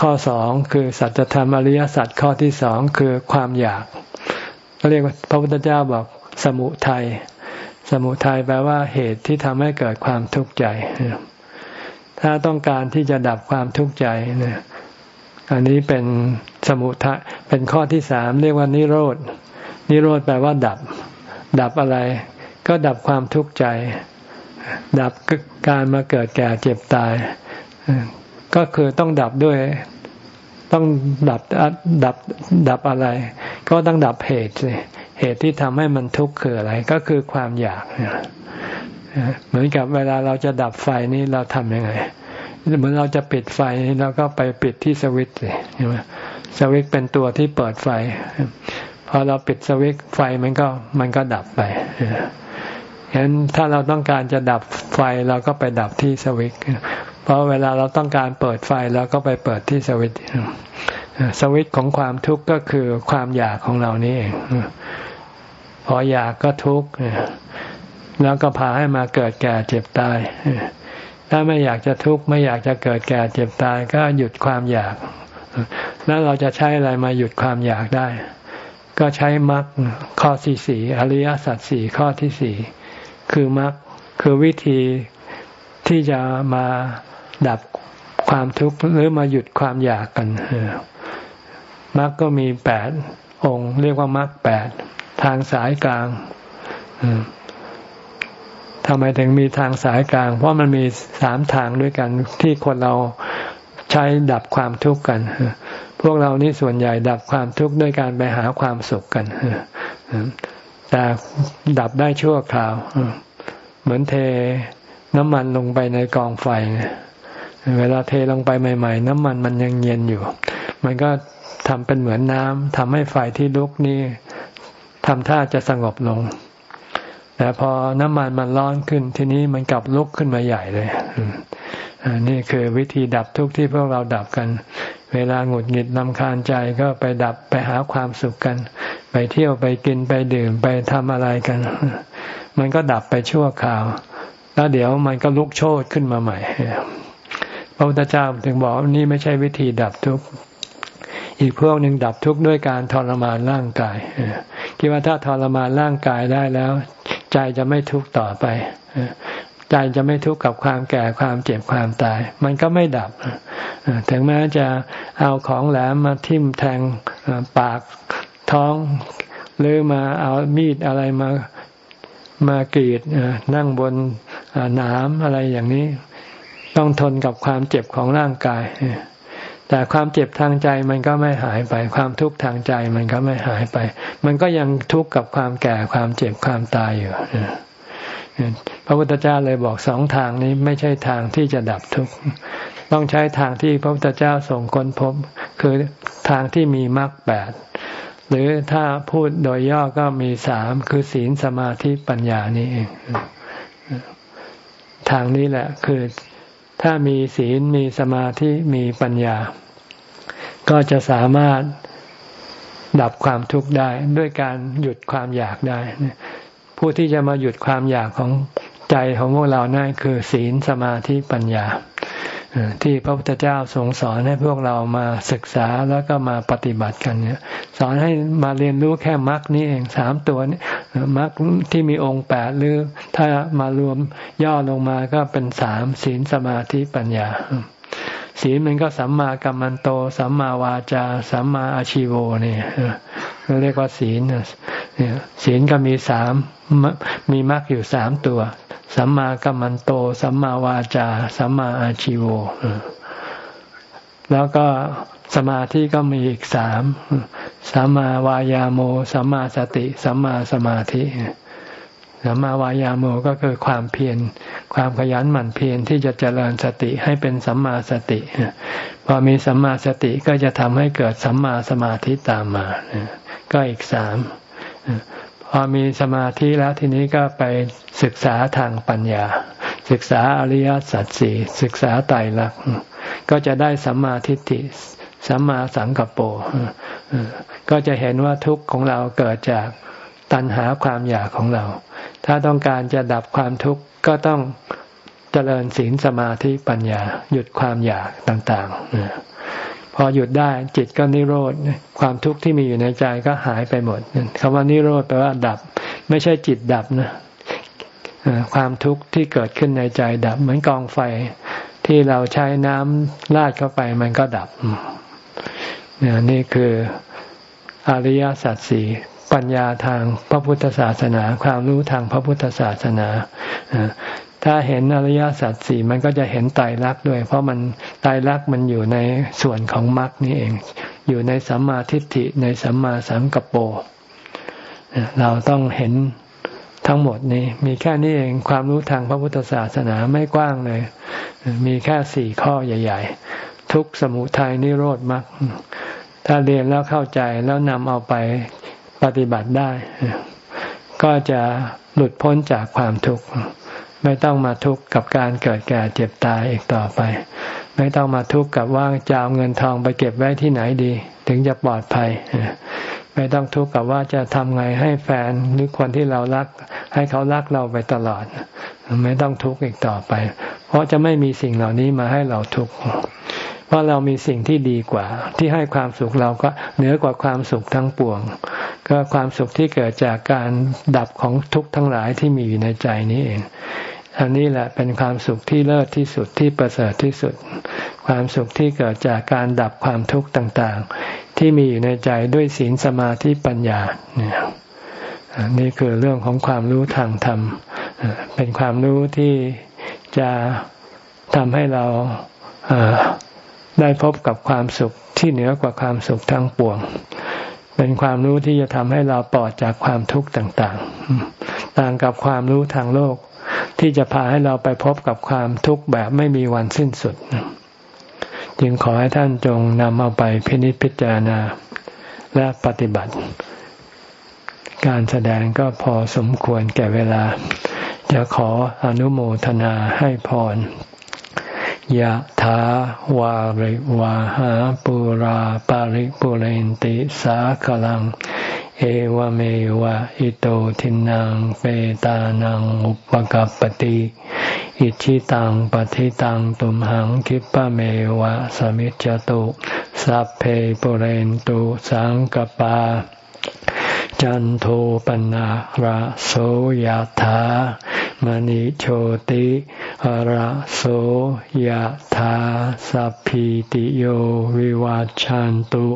S1: ข้อสองคือสัจธรรมอริยสัจข้อที่สองคือความอยากก็เรียกว่าพระพุทธเจ้าบอกสมุทัยสมุทัยแปลว่าเหตุที่ทำให้เกิดความทุกข์ใจ ถ้าต้องการที่จะดับความทุกข์ใจเนี่ยอันนี้เป็นสมุทัยเป็นข้อที่สามเรียกว่านิโรธนิโรธแปลว่า ดับ ดับอะไร ก็ดับความทุกข์ใจ ดับการมาเกิดแก่เจ็บตาย ก็คือต้องดับด้วย ต้องดับดับดับอะไร ก็ต้องดับเหตุสิเหตุที่ทำให้มันทุกข์คืออะไร ก็คือความอยากเหมือนกับเวลาเราจะดับไฟนี่เราทำยังไงเหมือนเราจะปิดไฟเราก็ไปปิดที่สวิตช์เลยใช่ไหมสวิตช์เป็นตัวที่เปิดไฟ พอเราปิดสวิตช์ไฟมันก็มันก็ดับไปฉะนั้นถ้าเราต้องการจะดับไฟเราก็ไปดับที่สวิตช์ เพราะเวลาเราต้องการเปิดไฟเราก็ไปเปิดที่สวิตสวิตของความทุกข์ก็คือความอยากของเรานี่เองพออยากก็ทุกข์แล้วก็พาให้มาเกิดแก่เจ็บตายถ้าไม่อยากจะทุกข์ไม่อยากจะเกิดแก่เจ็บตาย ก็หยุดความอยาก แล้วเราจะใช้อะไรมาหยุดความอยากได้ ก็ใช้มรรคข้อที่สี่อริยสัจสี่ข้อที่สี่คือมรรคคือวิธีที่จะมา ดับความทุกข์หรือมาหยุดความอยากกันมรรคก็มีแปดองค์ เรียกว่ามรรคแปดทางสายกลางทำไมถึงมีทางสายกลาง เพราะมันมีสามทางด้วยกัน ที่คนเราใช้ดับความทุกข์กัน พวกเรานี่ส่วนใหญ่ดับความทุกข์ด้วยการไปหาความสุขกันแต่ดับได้ชั่วคราว เหมือนเทน้ำมันลงไปในกองไฟเเวลาเทลงไปใหม่ ๆ น้ำมันมันยังเย็นอยู่ มันก็ทำเป็นเหมือนน้ำทำให้ไฟที่ลุกนี่ทำท่าจะสงบลง แต่พอน้ำมันมันร้อนขึ้นทีนี้มันกลับลุกขึ้นมาใหญ่เลยนี่คือวิธีดับทุกข์ที่พวกเราดับกัน เวลาหงุดหงิดลำคาญใจก็ไปดับไปหาความสุขกัน ไปเที่ยวไปกินไปดื่มไปทำอะไรกัน มันก็ดับไปชั่วคราว แล้วเดี๋ยวมันก็ลุกโชดขึ้นมาใหม่ ระพุทธเจ้าถึงบอกนี่ไม่ใช่วิธีดับทุกข์อีกพวกหนึ่งดับทุกข์ด้วยการทรมานร่างกายคิดว่าถ้าทรมานร่างกายได้แล้ว ใจจะไม่ทุกข์ต่อไปใจจะไม่ทุกข์กับความแก่ความเจ็บความตาย มันก็ไม่ดับถึงแม้จะเอาของแหลมมาทิ่มแทงปากท้อง หรือมาเอามีดอะไรมามากรีดนั่งบนหนามอะไรอย่างนี้ ต้องทนกับความเจ็บของร่างกาย แต่ความเจ็บทางใจมันก็ไม่หายไป ความทุกข์ทางใจมันก็ไม่หายไป มันก็ยังทุกข์กับความแก่ความเจ็บความตายอยู่พระพุทธเจ้าเลยบอกสองทางนี้ไม่ใช่ทางที่จะดับทุกข์ต้องใช้ทางที่พระพุทธเจ้าส่งค้นพบ คือทางที่มีมรรคแปดหรือถ้าพูดโดยย่อก็มีสามคือศีลสมาธิปัญญานี้เองทางนี้แหละคือ ถ้ามีศีลมีสมาธิมีปัญญา ก็จะสามารถดับความทุกข์ได้ด้วยการหยุดความอยากได้ ผู้ที่จะมาหยุดความอยากของใจของพวกเรานั่นคือ ศีลสมาธิปัญญา ที่พระพุทธเจ้าทรงสอนให้พวกเรามาศึกษาแล้วก็มาปฏิบัติกันเนี่ย สอนให้มาเรียนรู้แค่มรรคนี้เองสามตัวนี้มรรคที่มีองค์แปดหรือถ้ามารวมย่อลงมาก็เป็นสามศีลสมาธิปัญญา ศีลมันก็สัมมากัมมันโต สัมมาวาจา สัมมาอาชิโวเนี่ยเรียกว่าศีลศีลก็มีสามมีมรรคอยู่สามตัว สัมมากัมมันโต สัมมาวาจา สัมมาอาชิโวแล้วก็สมาธิก็มีอีกสามสัมมาวายาโม สัมมาสติ สัมมาสมาธิ สัมมาวายาโมก็คือความเพียรความขยันหมั่นเพียรที่จะเจริญสติให้เป็นสัมมาสติพอมีสัมมาสติก็จะทำให้เกิดสัมมาสมาธิตามมาก็อีกสามพอมีสมาธิแล้วทีนี้ก็ไปศึกษาทางปัญญา ศึกษาอริยสัจสี่ศึกษาไตรลักษณ์ก็จะได้สัมมาทิฏฐิสัมมาสังกัปโปก็จะเห็นว่าทุกข์ของเราเกิดจาก ตัณหาความอยากของเรา ถ้าต้องการจะดับความทุกข์ก็ต้องเจริญศีลสมาธิปัญญา หยุดความอยากต่างๆ พอหยุดได้จิตก็นิโรธความทุกข์ที่มีอยู่ในใจก็หายไปหมดคำว่านิโรธแปลว่าดับ ไม่ใช่จิตดับนะความทุกข์ที่เกิดขึ้นในใจดับ เหมือนกองไฟที่เราใช้น้ำราดเข้าไปมันก็ดับนี่คืออริยสัจสี่ ปัญญาทางพระพุทธศาสนา ความรู้ทางพระพุทธศาสนาถ้าเห็นอริยสัจสี่มันก็จะเห็นไตรลักษณ์ด้วย เพราะมันไตรลักษณ์มันอยู่ในส่วนของมรรคนี่เอง อยู่ในสัมมาทิฏฐิในสัมมาสังกัปโปเราต้องเห็นทั้งหมดนี้ มีแค่นี้เองความรู้ทางพระพุทธศาสนาไม่กว้างเลย มีแค่สี่ข้อใหญ่ ๆ ทุกสมุทัยนิโรธมรรคถ้าเรียนแล้วเข้าใจแล้วนำเอาไป ปฏิบัติได้ ก็จะหลุดพ้นจากความทุกข์ไม่ต้องมาทุกข์กับการเกิดแก่เจ็บตายอีกต่อไป ไม่ต้องมาทุกข์กับว่าจะเอาเงินทองไปเก็บไว้ที่ไหนดี ถึงจะปลอดภัย ไม่ต้องทุกข์กับว่าจะทำไงให้แฟนหรือคนที่เรารัก ให้เขารักเราไปตลอด ไม่ต้องทุกข์อีกต่อไป เพราะจะไม่มีสิ่งเหล่านี้มาให้เราทุกข์ เพราะเรามีสิ่งที่ดีกว่า ที่ให้ความสุขเราก็เหนือกว่าความสุขทั้งปวง ก็ความสุขที่เกิดจากการดับของทุกข์ทั้งหลายที่มีอยู่ในใจนี้เอง อันนี้แหละเป็นความสุขที่เลิศที่สุดที่ประเสริฐที่สุด ความสุขที่เกิดจากการดับความทุกข์ต่างๆ ที่มีอยู่ในใจด้วยศีลสมาธิปัญญาเนี่ยนี่คือเรื่องของความรู้ทางธรรม เป็นความรู้ที่จะทำให้เรา ได้พบกับความสุขที่เหนือกว่าความสุขทั้งปวง เป็นความรู้ที่จะทำให้เราปลอดจากความทุกข์ต่างๆ ต่างกับความรู้ทางโลก ที่จะพาให้เราไปพบกับความทุกข์แบบไม่มีวันสิ้นสุด จึงขอให้ท่านจงนำเอาไปพินิจพิจารณาและปฏิบัติ การแสดงก็พอสมควรแก่เวลา จะขออนุโมทนาให้พร ยะถาวาริวาหาปุราปาริปุเรนติสาขลัง เอวเมวะอิโตทินังเปตานังอุปกัปติอิชิตังปฏิตังตุมหังคิปะเมวะสมิจจตุสัพเพปุเรนตุสังกปา จันโทปนะระโสยธา มณิโชติระโสยธาสัพพิติโยวิวัจจันตุ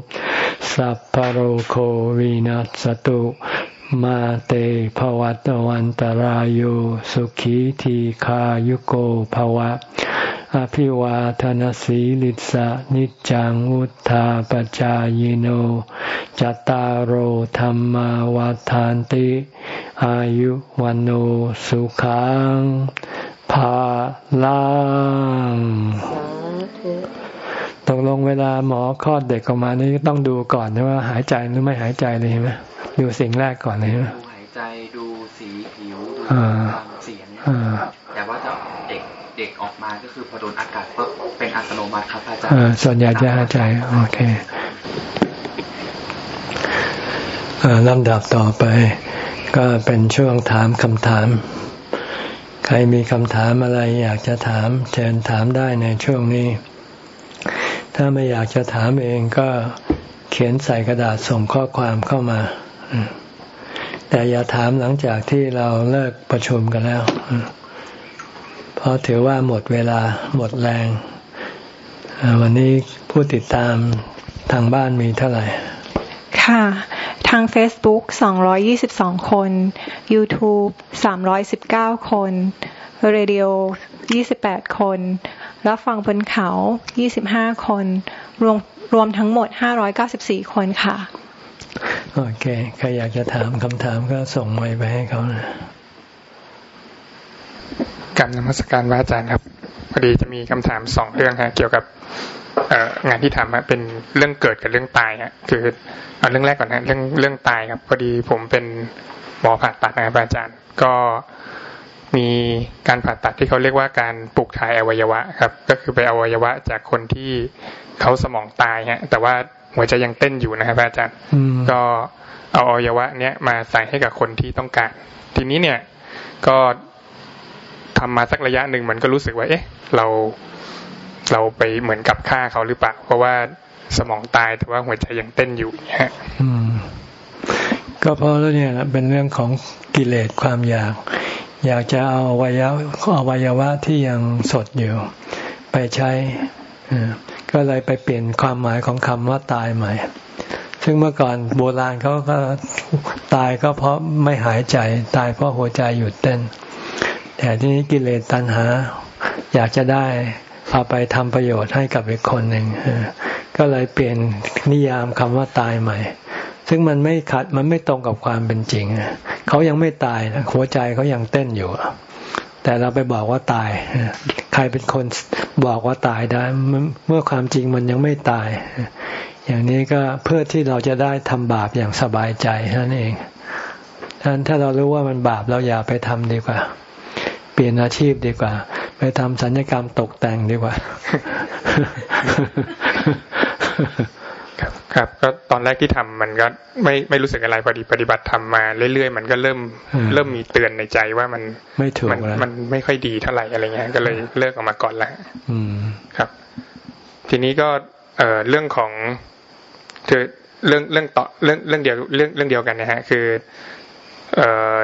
S1: สัพพโรโควินัสตุมาเตภวัตวันตารโยสุขีทีขายุโกภวะ อภิวาทนสีลิสะนิจังวุธาปจายโน จตารโหธรรมวาทานติ อายุวันโอสุขังภาลังตกลงเวลาหมอคลอดเด็กออกมานี่ต้องดูก่อนว่าหายใจหรือไม่หายใจเลยใช่ไหมดูสิ่งแรกก่อนเลยใช่ไหม
S2: ดูหายใจดูสีผิวดูเสียงแต่ว่าจะเด็กเด็กออกมาก็คือพอโดนอากาศก็เป็นอัตโนมัติครับอาจารย์
S1: ส่วนใหญ่จะหายใจโอเคลำดับต่อไป ก็เป็นช่วงถามคำถาม ใครมีคำถามอะไรอยากจะถาม เชิญถามได้ในช่วงนี้ ถ้าไม่อยากจะถามเองก็เขียนใส่กระดาษส่งข้อความเข้ามา แต่อย่าถามหลังจากที่เราเลิกประชุมกันแล้ว เพราะถือว่าหมดเวลาหมดแรง วันนี้ผู้ติดตามทางบ้านมีเท่าไหร่
S3: ค่ะาง Facebook 222 คน YouTube 319 คน Radio 28 คนรับฟังบนเขา 25 คน รวมรวมทั้งหมด 594 คนค่ะ
S1: โอเค ใครอยากจะถามคำถามก็ส่งไว้ไปให้เขานะ
S4: กับนมัสการพระอาจารย์ครับพอดีจะมีคำถามสองเรื่องฮะเกี่ยวกับ งานที่ทำเป็นเรื่องเกิดกับเรื่องตายฮะคือเอาเรื่องแรกก่อนนะเรื่องเรื่องตายครับพอดีผมเป็นหมอผ่าตัดนะครับอาจารย์ ก็มีการผ่าตัดที่เขาเรียกว่าการปลูกถ่ายอวัยวะครับ ก็คือไปอวัยวะจากคนที่เขาสมองตายฮะแต่ว่าหัวใจยังเต้นอยู่นะครับอาจารย์ก็เอาอวัยวะ เนี้ยมาใส่ให้กับคนที่ต้องการ ทีนี้เนี่ยก็ทำมาสักระยะหนึ่งมันก็รู้สึกว่า เอ๊ะ เรา เราไปเหมือนกับฆ่าเขาหรือเปล่าเพราะว่าสมองตายแต่ว่าหัวใจยังเต้นอยู่ฮะ
S1: ก็เพราะแล้วเนี่ยเป็นเรื่องของกิเลสความอยาก อยากจะเอาอวัยวะอวัยวะที่ยังสดอยู่ ไปใช้ก็เลยไปเปลี่ยนความหมายของคำว่าตายใหม่ ซึ่งเมื่อก่อนโบราณเขาก็ตายก็เพราะไม่หายใจ ตายเพราะหัวใจหยุดเต้น แต่ที่นี้กิเลสตัณหา อยากจะได้ เอาไปทำประโยชน์ให้กับอีกคนหนึ่งก็เลยเปลี่ยนนิยามคำว่าตายใหม่ ซึ่งมันไม่ขัดมันไม่ตรงกับความเป็นจริงเขายังไม่ตายหัวใจเขายังเต้นอยู่แต่เราไปบอกว่าตาย ใครเป็นคนบอกว่าตายได้ เมื่อความจริงมันยังไม่ตาย อย่างนี้ก็เพื่อที่เราจะได้ทำบาปอย่างสบายใจนั่นเองท่านถ้าเรารู้ว่ามันบาปเราอย่าไปทำดีกว่า เปลี่ยนอาชีพดีกว่า ไปทำสัญญกรรมตกแต่งดีกว่า
S4: ครับครับก็ตอนแรกที่ทำมันก็ไม่ไม่รู้สึกอะไรพอดีปฏิบัติทำมาเรื่อยๆมันก็เริ่มเริ่มมีเตือนในใจว่ามัน
S1: ไม่ถูก
S4: มันมันไม่ค่อยดีเท่าไหร่อะไรเงี้ยก็เลยเลิกออกมาก่อนละครับ ทีนี้ก็เอ่อเรื่องของคือเรื่องเรื่องต่อเรื่องเรื่องเดียวเรื่องเรื่องเดียวกันนะฮะ คือ เอ่อ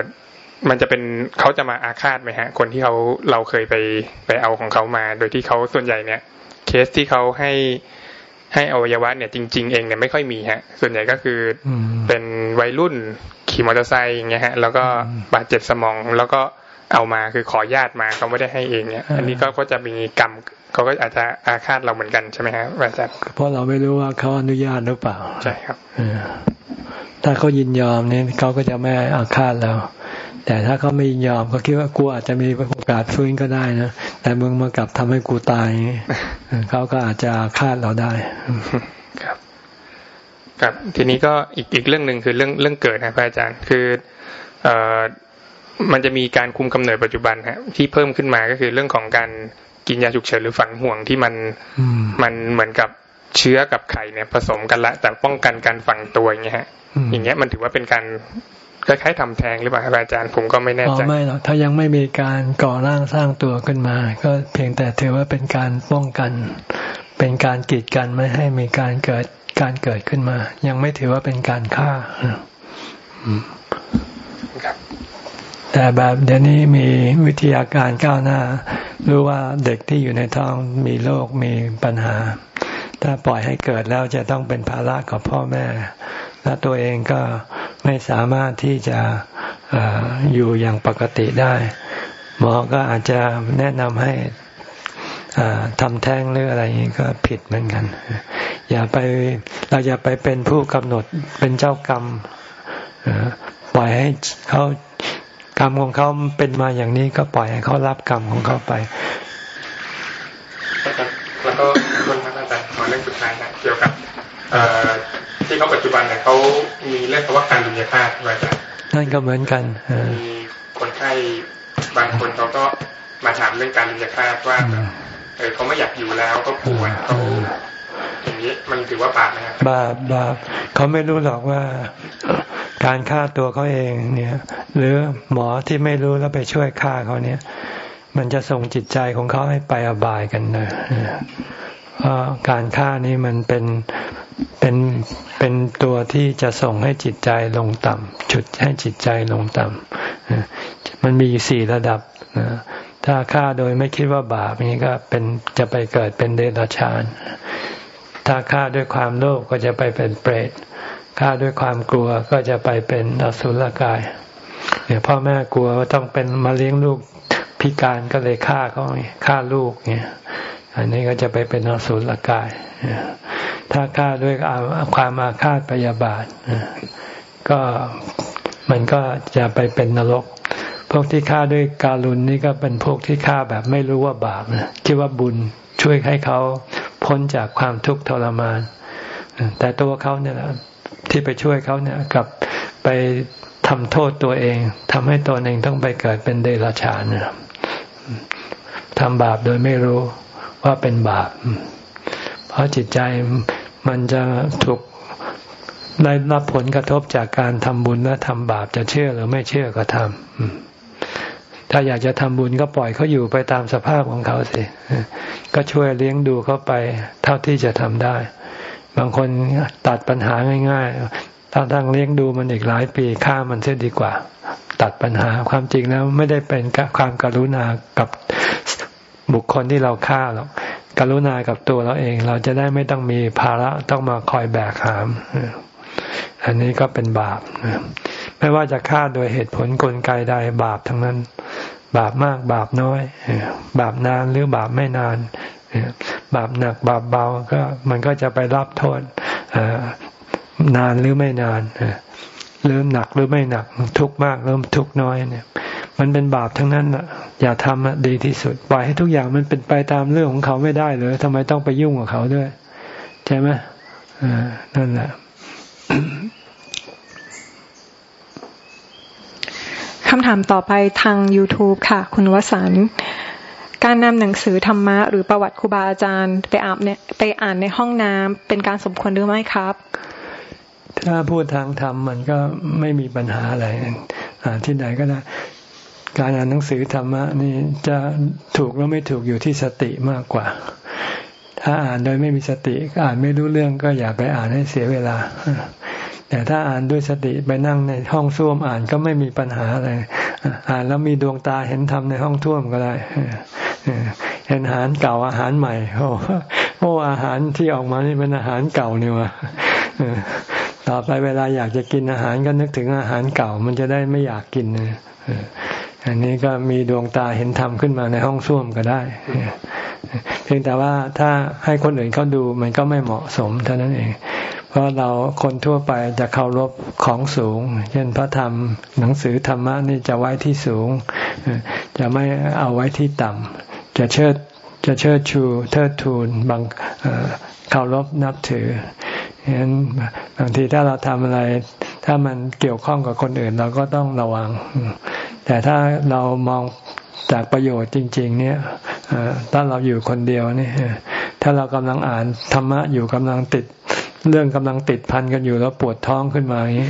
S4: มันจะเป็นเขาจะมาอาฆาตไหมฮะ คนที่เขาเราเคยไปไปเอาของเขามา โดยที่เขาส่วนใหญ่เนี่ย เคสที่เขาให้ให้อวัยวะเนี่ยจริง ๆ เองเนี่ยไม่ค่อยมีฮะ ส่วนใหญ่ก็คือเป็นวัยรุ่นขี่มอเตอร์ไซค์อย่างเงี้ยฮะ แล้วก็บาดเจ็บสมองแล้วก็เอามาคือขอญาติมาเขาไม่ได้ให้เองเนี่ย อันนี้ก็ก็จะมีกรรมเขาก็อาจจะอาฆาตเราเหมือนกันใช่ไหมฮะอาจารย์
S1: เพราะเราไม่รู้ว่าเขาอนุญาตหรือเปล่า
S4: ใช่ครับ
S1: ถ้าเขายินยอมเนี่ยเขาก็จะไม่อาฆาตเรา แต่ถ้าเขาไม่ยอมเขาคิดว่ากูอาจจะมีโอกาสฟื้นก็ได้นะ แต่มึงมากลับทำให้กูตาย เขาก็อาจจะคาดเราได้
S4: ครับ ครับทีนี้ก็อีกอีกเรื่องหนึ่งคือเรื่องเรื่องเกิดนะพระอาจารย์ คือ เอ่อมันจะมีการคุมกำเนิดปัจจุบันฮะที่เพิ่มขึ้นมาก็คือเรื่องของการกินยาฉุกเฉินหรือฝังห่วงที่มันมันเหมือนกับเชื้อกับไข่เนี่ยผสมกันละ แต่ป้องกันการฝังตัวอย่างเงี้ยฮะอย่างเงี้ยมันถือว่าเป็นการ คล้ายๆทำแท้งหรือเปล่าครับอาจารย์ผมก็ไม่แน่ใจอ๋
S1: อไม่หรอกถ้ายังไม่มีการก่อร่างสร้างตัวขึ้นมา ก็เพียงแต่ถือว่าเป็นการป้องกัน เป็นการกีดกันไม่ให้มีการเกิดการเกิดขึ้นมา ยังไม่ถือว่าเป็นการฆ่าแต่แบบเดี๋ยวนี้มีวิทยาการก้าวหน้า รู้ว่าเด็กที่อยู่ในท้องมีโรคมีปัญหา ถ้าปล่อยให้เกิดแล้วจะต้องเป็นภาระกับพ่อแม่ และตัวเองก็ไม่สามารถที่จะออยู่อย่างปกติได้ หมอก็อาจจะแนะนำให้ทำแท้งหรืออะไรอย่างนี้ก็ผิดเหมือนกัน อย่าไปเราอย่าไปเป็นผู้กำหนดเป็นเจ้ากรรมปล่อยให้เขากรรมของเขาเป็นมาอย่างนี้ก็ปล่อยให้เขารับกรรมของเขาไป
S4: แล้วก็คนท่านอาจารย์ขอเรื่องสุดท้ายนะเกี่ยวกับ ที่เขาปัจจุบันเนี่ยเขามีเรื่องคำว่าการดุลยภาพอาจารย์
S1: นั่นก็เหมือนกัน
S4: มีคนไข้บางคนเขาก็มาถามเรื่องการดุลยภาพว่าเออเขาไม่อยากอยู่แล้วก็ป่วยเขาอย่างนี้มันถือว่าบาปไหมครับ
S1: บาปบาปเขาไม่รู้หรอกว่าการฆ่าตัวเขาเองเนี่ย หรือหมอที่ไม่รู้แล้วไปช่วยฆ่าเขาเนี่ย มันจะส่งจิตใจของเขาให้ไปอบายกันนะเพราะ การฆ่านี้มันเป็นเป็นเป็นตัวที่จะส่งให้จิตใจลงต่ำฉุดให้จิตใจลงต่ำมันมีสี่ระดับถ้าฆ่าโดยไม่คิดว่าบาปนี้ก็เป็นจะไปเกิดเป็นเดรัจฉาน ถ้าฆ่าด้วยความโลภกก็จะไปเป็นเปรตฆ่าด้วยความกลัวก็จะไปเป็นอสุรกายเนี่ยพ่อแม่กลัวว่าต้องเป็นมาเลี้ยงลูกพิการก็เลยฆ่าเขาฆ่าลูกเนี่ย อันนี้ก็จะไปเป็นอสุรกาย ถ้าฆ่าด้วยความอาฆาตพยาบาท ก็มันก็จะไปเป็นนรก พวกที่ฆ่าด้วยการุณนี่ก็เป็นพวกที่ฆ่าแบบไม่รู้ว่าบาปนะคิดว่าบุญช่วยให้เขาพ้นจากความทุกข์ทรมาน แต่ตัวเขาเนี่ยที่ไปช่วยเขาเนี่ยกับไปทำโทษตัวเองทำให้ตัวเองต้องไปเกิดเป็นเดรัจฉานทำบาปโดยไม่รู้ ว่าเป็นบาป เพราะจิตใจมันจะถูกได้รับผลกระทบจากการทำบุญและทำบาปจะเชื่อหรือไม่เชื่อก็ทำถ้าอยากจะทำบุญก็ปล่อยเขาอยู่ไปตามสภาพของเขาสิก็ช่วยเลี้ยงดูเขาไป เท่าที่จะทำได้ บางคนตัดปัญหาง่ายๆถ้าตั้งเลี้ยงดูมันอีกหลายปีฆ่ามันเสียดีกว่า ตัดปัญหาความจริงแล้วไม่ได้เป็นความกรุณากับ บุคคลที่เราฆ่าหรอกกรุณากับตัวเราเอง เราจะได้ไม่ต้องมีภาระต้องมาคอยแบกหาม อันนี้ก็เป็นบาปไม่ว่าจะฆ่าโดยเหตุผลกลไกใดบาปทั้งนั้น บาปมากบาปน้อย บาปนานหรือบาปไม่นาน บาปหนักบาปเบาก็มันก็จะไปรับโทษนานหรือไม่นานหรือหนักหรือไม่หนักทุกมากหรือทุกน้อยเนี่ย มันเป็นบาปทั้งนั้นอะ อย่าทำดีที่สุด ปล่อยให้ทุกอย่างมันเป็นไปตามเรื่องของเขาไม่ได้เลยทำไมต้องไปยุ่งกับเขาด้วย ใช่ไหมอ่านั่นแหละ
S3: คำถามต่อไปทาง YouTube ค่ะ คุณวสันการนำหนังสือธรรมะ หรือประวัติครูบาอาจารย์ ไปอ่านเนี่ยไปอ่านในห้องน้ำเป็นการสมควรหรือไม่ครับ
S1: ถ้าพูดทางธรรมมันก็ไม่มีปัญหาอะไรอ่านที่ไหนก็ได้ การอ่านหนังสือธรรมะนี่จะถูกหรือไม่ถูกอยู่ที่สติมากกว่า ถ้าอ่านโดยไม่มีสติอ่านไม่รู้เรื่องก็อย่าไปอ่านให้เสียเวลา แต่ถ้าอ่านด้วยสติไปนั่งในห้องส้วมอ่านก็ไม่มีปัญหาอะไรอ่านแล้วมีดวงตาเห็นธรรมในห้องท่วมก็ได้เห็นอาหารเก่าอาหารใหม่โอ้โอ้อาหารที่ออกมานี่เป็นอาหารเก่านี่วะต่อไปเวลาอยากจะกินอาหารก็นึกถึงอาหารเก่า มันจะได้ไม่อยากกิน อันนี้ก็มีดวงตาเห็นธรรมขึ้นมาในห้องส้วมก็ได้ เพียงแต่ว่าถ้าให้คนอื่นเขาดูมันก็ไม่เหมาะสมเท่านั้นเอง เพราะเราคนทั่วไปจะเคารพของสูง เช่นพระธรรมหนังสือธรรมะนี่จะไว้ที่สูง จะไม่เอาไว้ที่ต่ำจะเชิดจะเชิดชูเทิดทูนบางเคารพนับถือฉะนั้นบางทีถ้าเราทำอะไร ถ้ามันเกี่ยวข้องกับคนอื่น เราก็ต้องระวัง แต่ถ้าเรามองจากประโยชน์จริง ๆ เนี่ยถ้าเราอยู่คนเดียวนี่ถ้าเรากำลังอ่านธรรมะอยู่กำลังติด เรื่องกำลังติดพันกันอยู่แล้วปวดท้องขึ้นมาอย่างนี้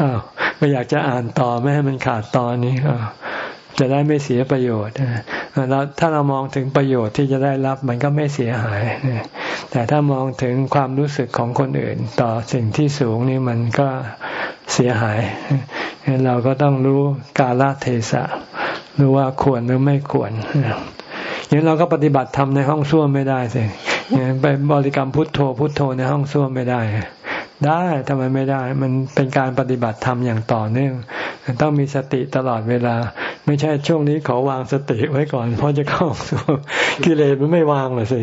S1: อ้าวไม่อยากจะอ่านต่อไม่ให้มันขาดตอนนี้จะได้ไม่เสียประโยชน์แล้วถ้าเรามองถึงประโยชน์ที่จะได้รับมันก็ไม่เสียหาย แต่ถ้ามองถึงความรู้สึกของคนอื่น ต่อสิ่งที่สูงนี่มันก็ เสียหายเราก็ต้องรู้กาลเทศะรู้ว่าควรหรือไม่ควรอย่างเราก็ปฏิบัติธรรมในห้องส้วมไม่ได้สิไปบริกรรมพุทโธพุทโธในห้องส้วมไม่ได้ ได้ทำไมไม่ได้ มันเป็นการปฏิบัติธรรมอย่างต่อเนื่องต้องมีสติตลอดเวลา ไม่ใช่ช่วงนี้ขอวางสติไว้ก่อนเพราะจะเข้าห้องส้วมกิเลสมันไม่วางเลยสิ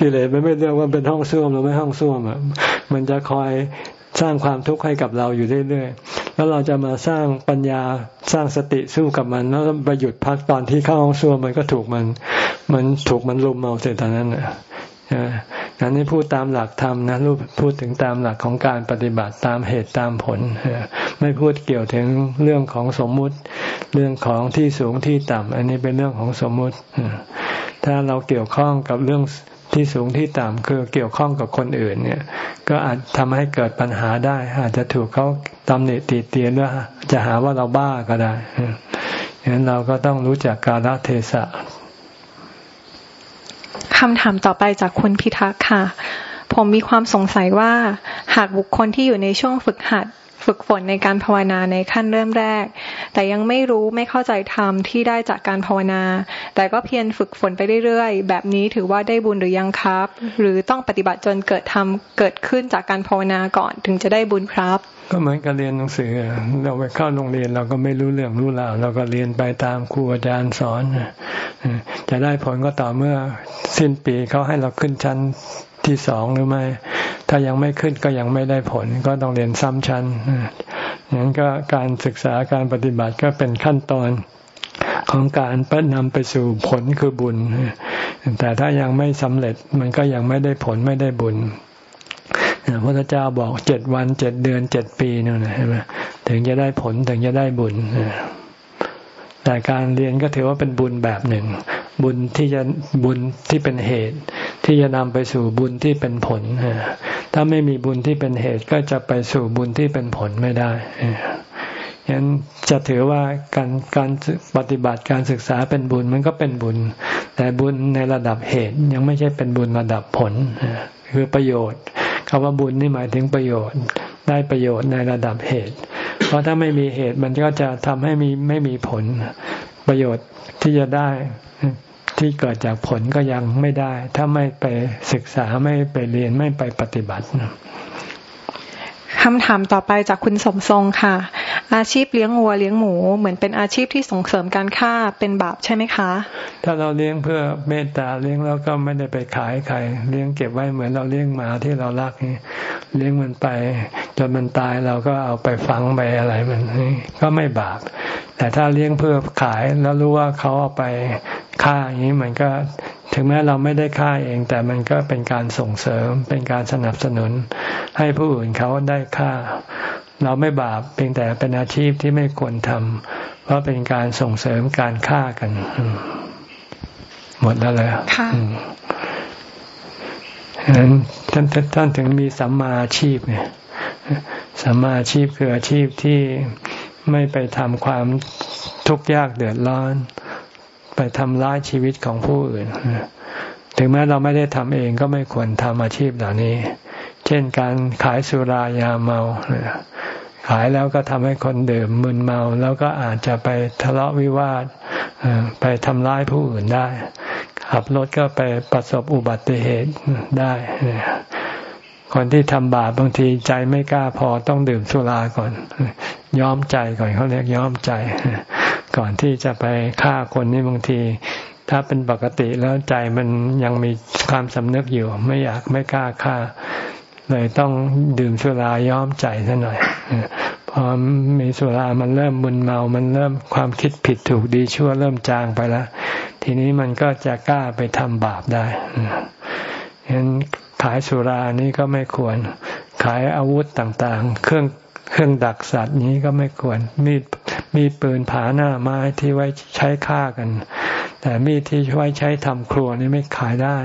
S1: กิเลสมันไม่เรื่องว่าเป็นห้องส้วมหรือไม่ห้องส้วมอะมันจะคอย สร้างความทุกข์ให้กับเราอยู่เรื่อยๆ แล้วเราจะมาสร้างปัญญาสร้างสติสู้กับมัน แล้วไปหยุดพักตอนที่เข้าห้องส้วมมันก็ถูกมัน มันถูกมันลุมเอาเสร็จตอนนั้นอะอันนี้พูดตามหลักธรรมนะรูปพูดถึงตามหลักของการปฏิบัติตามเหตุตามผล ไม่พูดเกี่ยวถึงเรื่องของสมมุติ เรื่องของที่สูงที่ต่ำอันนี้เป็นเรื่องของสมมุติถ้าเราเกี่ยวข้องกับเรื่อง ที่สูงที่ต่ำคือเกี่ยวข้องกับคนอื่นเนี่ย ก็อาจทำให้เกิดปัญหาได้ อาจจะถูกเขาตำหนิติเตียนว่าจะหาว่าเราบ้าก็ได้ฉะนั้นเราก็ต้องรู้จักกาลเทศะ
S3: คำถามต่อไปจากคุณพิทักษ์ค่ะ ผมมีความสงสัยว่า หากบุคคลที่อยู่ในช่วงฝึกหัด ฝึกฝนในการภาวนาในขั้นเริ่มแรก แต่ยังไม่รู้ไม่เข้าใจธรรมที่ได้จากการภาวนา แต่ก็เพียรฝึกฝนไปเรื่อยๆ แบบนี้ถือว่าได้บุญหรือยังครับ หรือต้องปฏิบัติจนเกิดธรรมเกิดขึ้นจากการภาวนาก่อนถึงจะได้บุญครับ
S1: ก็เหมือนกับเรียนหนังสือ เราไปเข้าโรงเรียนเราก็ไม่รู้เรื่องรู้ราวเราก็เรียนไปตามครูอาจารย์สอน จะได้ผลก็ต่อเมื่อสิ้นปีเขาให้เราขึ้นชั้น ที่สองหรือไม่ ถ้ายังไม่ขึ้นก็ยังไม่ได้ผล ก็ต้องเรียนซ้ำชั้นงนั้นก็การศึกษาการปฏิบัติก็เป็นขั้นตอนของการปนำไปสู่ผลคือบุญ แต่ถ้ายังไม่สำเร็จมันก็ยังไม่ได้ผลไม่ได้บุญพระพุทธเจ้าบอกเจ็ดวันเจ็ดเดือนเจ็ดปีนั่นนะใช่ไหมถึงจะได้ผลถึงจะได้บุญ แต่การเรียนก็ถือว่าเป็นบุญแบบหนึ่ง บุญที่จะบุญที่เป็นเหตุ ที่จะนำไปสู่บุญที่เป็นผลถ้าไม่มีบุญที่เป็นเหตุก็จะไปสู่บุญที่เป็นผลไม่ได้ฉะนั้นจะถือว่าการการปฏิบัติการศึกษาเป็นบุญมันก็เป็นบุญ แต่บุญในระดับเหตุยังไม่ใช่เป็นบุญระดับผลคือประโยชน์คำว่าบุญนี่หมายถึงประโยชน์ ได้ประโยชน์ในระดับเหตุ เพราะถ้าไม่มีเหตุมันก็จะทำให้มีไม่มีผลประโยชน์ที่จะได้ที่เกิดจากผลก็ยังไม่ได้ ถ้าไม่ไปศึกษาไม่ไปเรียนไม่ไปปฏิบัติ
S3: คำถามต่อไปจากคุณสมทรงค่ะ อาชีพเลี้ยงวัวเลี้ยงหมู เหมือนเป็นอาชีพที่ส่งเสริมการฆ่าเป็นบาปใช่ไหมคะ
S1: ถ้าเราเลี้ยงเพื่อเมตตาเลี้ยงแล้วก็ไม่ได้ไปขายใครเลี้ยงเก็บไว้เหมือนเราเลี้ยงหมาที่เรารักนี่เลี้ยงมันไป จนมันตายเราก็เอาไปฝังไปอะไรมันนี่ก็ไม่บาป แต่ถ้าเลี้ยงเพื่อขายแล้วรู้ว่าเขาเอาไปฆ่าอย่างนี้มันก็ถึงแม้เราไม่ได้ฆ่าเอง แต่มันก็เป็นการส่งเสริมเป็นการสนับสนุนให้ผู้อื่นเขาได้ฆ่า เราไม่บาปเพียงแต่เป็นอาชีพที่ไม่ควรทำเพราะเป็นการส่งเสริมการฆ่ากัน หมดแล้วเลยค่ะฉะนั้นท่านท่านถึงมีสัมมาอาชีพไงสัมมาอาชีพคืออาชีพที่ไม่ไปทำความทุกข์ยากเดือดร้อน ไปทำร้ายชีวิตของผู้อื่น ถึงแม้เราไม่ได้ทำเองก็ไม่ควรทำอาชีพเหล่านี้ เช่นการขายสุรายาเมา ขายแล้วก็ทำให้คนดื่มมึนเมา แล้วก็อาจจะไปทะเลาะวิวาทไปทำร้ายผู้อื่นได้ ขับรถก็ไปประสบอุบัติเหตุได้คนที่ทำบาปบางทีใจไม่กล้าพอต้องดื่มสุราก่อน ย้อมใจก่อนเขาเรียกย้อมใจ ก่อนที่จะไปฆ่าคนนี่บางที ถ้าเป็นปกติแล้วใจมันยังมีความสำนึกอยู่ ไม่อยากไม่กล้าฆ่า เลยต้องดื่มสุราย้อมใจซะหน่อยพอมีสุรามันเริ่มมึนเมา มันเริ่มความคิดผิดถูกดีชั่วเริ่มจางไปแล้ว ทีนี้มันก็จะกล้าไปทำบาปได้ฉะนั้นขายสุรานี่ก็ไม่ควร ขายอาวุธต่างๆ เครื่องเครื่องดักสัตว์นี้ก็ไม่ควร มีด มีปืนผาหน้าไม้ที่ไว้ใช้ฆ่ากัน แต่มีดที่ไว้ใช้ทำครัวนี่ไม่ขายได้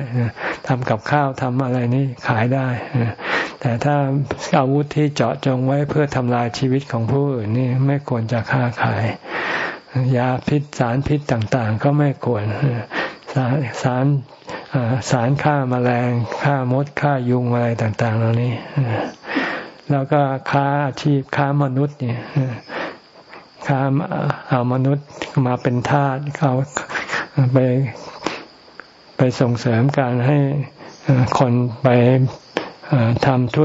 S1: ทำกับข้าวทำอะไรนี่ขายได้ แต่ถ้าอาวุธที่เจาะจงไว้เพื่อทำลายชีวิตของผู้อื่นนี่ไม่ควรจะค้าขาย ยาพิษสารพิษต่างๆ ก็ไม่ควรสารสารสารฆ่ามาแมลงฆ่ามดฆ่ายุงอะไรต่าง ๆ เหล่านี้แล้วก็ค้าอาชีพค้ามนุษย์เนี่ย ค้าเอามนุษย์มาเป็นทาสเขาไปไปส่งเสริมการให้คนไปทำทุ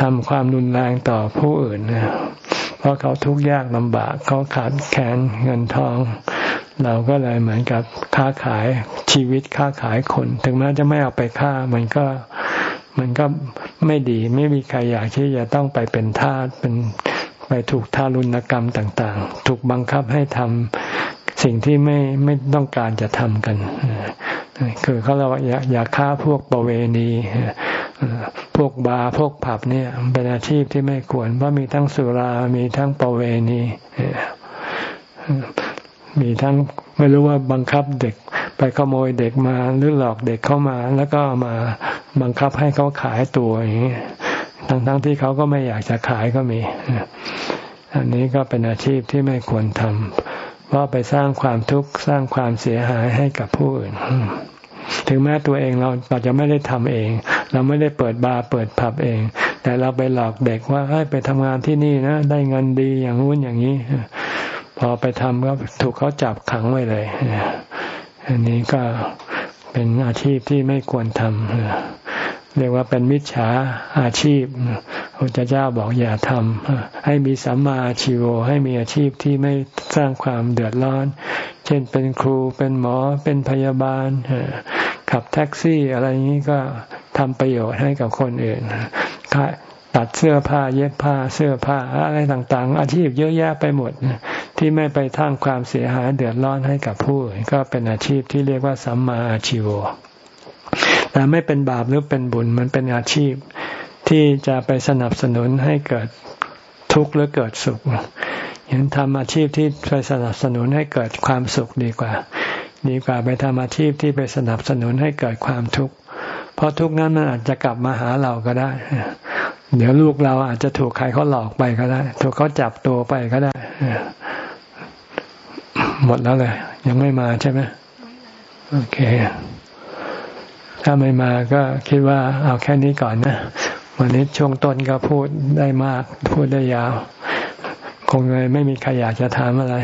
S1: ทำความรุนแรงต่อผู้อื่นนะเพราะเขาทุกข์ยากลำบากเขาขาดแคลนเงินทอง เราก็เลยเหมือนกับค้าขายชีวิตค้าขายคน ถึงแม้จะไม่เอาไปฆ่ามันก็มันก็ไม่ดี ไม่มีใครอยากที่จะต้องไปเป็นทาสเป็น ไปถูกทารุณกรรมต่าง ๆ ถูกบังคับให้ทำสิ่งที่ไม่ไม่ต้องการจะทำกัน คือเขาเราอยากอยากฆ่าพวกประเวณีพวกบาร์พวกผับเนี่ยเป็นอาชีพที่ไม่ควรเพราะมีทั้งสุรามีทั้งประเวณีมีทั้งไม่รู้ว่าบังคับเด็กไปขโมยเด็กมาหรือหลอกเด็กเข้ามา แล้วก็มาบังคับให้เขาขายตัวอย่างนี้ ทั้งๆทที่เขาก็ไม่อยากจะขายก็มี อันนี้ก็เป็นอาชีพที่ไม่ควรทำเพราะไปสร้างความทุกข์สร้างความเสียหายให้กับผู้อื่น ถึงแม้ตัวเองเราเราจะไม่ได้ทำเอง เราไม่ได้เปิดบาร์เปิดผับเอง แต่เราไปหลอกเด็กว่าให้ไปทำงานที่นี่นะ ได้เงินดีอย่างนู้นอย่างนี้ พอไปทำก็ถูกเขาจับขังไว้เลย อันนี้ก็เป็นอาชีพที่ไม่ควรทำ เรียกว่าเป็นมิจฉาอาชีพพระเจ้าบอกอย่าทำให้มีสัมมาชีโวให้มีอาชีพที่ไม่สร้างความเดือดร้อน เช่นเป็นครูเป็นหมอเป็นพยาบาลขับแท็กซี่อะไรอย่างนี้ก็ทำประโยชน์ให้กับคนอื่นตัดเสื้อผ้าเย็บผ้าเสื้อผ้าอะไรต่างๆ อาชีพเยอะแยะไปหมด ที่ไม่ไปทั้งความเสียหายเดือดร้อนให้กับผู้อื่นก็เป็นอาชีพที่เรียกว่าสัมมาอาชีโว แต่ไม่เป็นบาปหรือเป็นบุญมันเป็นอาชีพ ที่จะไปสนับสนุนให้เกิดทุกข์หรือเกิดสุขยังทำอาชีพที่ไปสนับสนุนให้เกิดความสุขดีกว่า ดีกว่าไปทำอาชีพที่ไปสนับสนุนให้เกิดความทุกข์เพราะทุกข์นั้นมันอาจจะกลับมาหาเราก็ได้ เดี๋ยวลูกเราอาจจะถูกใครเขาหลอกไปก็ได้ ถูกเขาจับตัวไปก็ได้ หมดแล้วเลย ยังไม่มาใช่ไหมโอเค ถ้าไม่มาก็คิดว่าเอาแค่นี้ก่อนนะ วันนี้ช่วงต้นก็พูดได้มากพูดได้ยาว คงเลยไม่มีใครอยากจะถามอะไร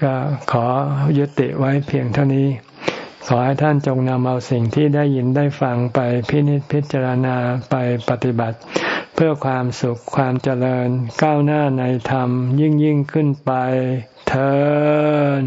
S1: ก็ขอยุติไว้เพียงเท่านี้ ขอให้ท่านจงนำเอาสิ่งที่ได้ยินได้ฟังไปพินิจพิจารณาไปปฏิบัติ เพื่อความสุขความเจริญก้าวหน้าในธรรมยิ่งยิ่งขึ้นไปเทิน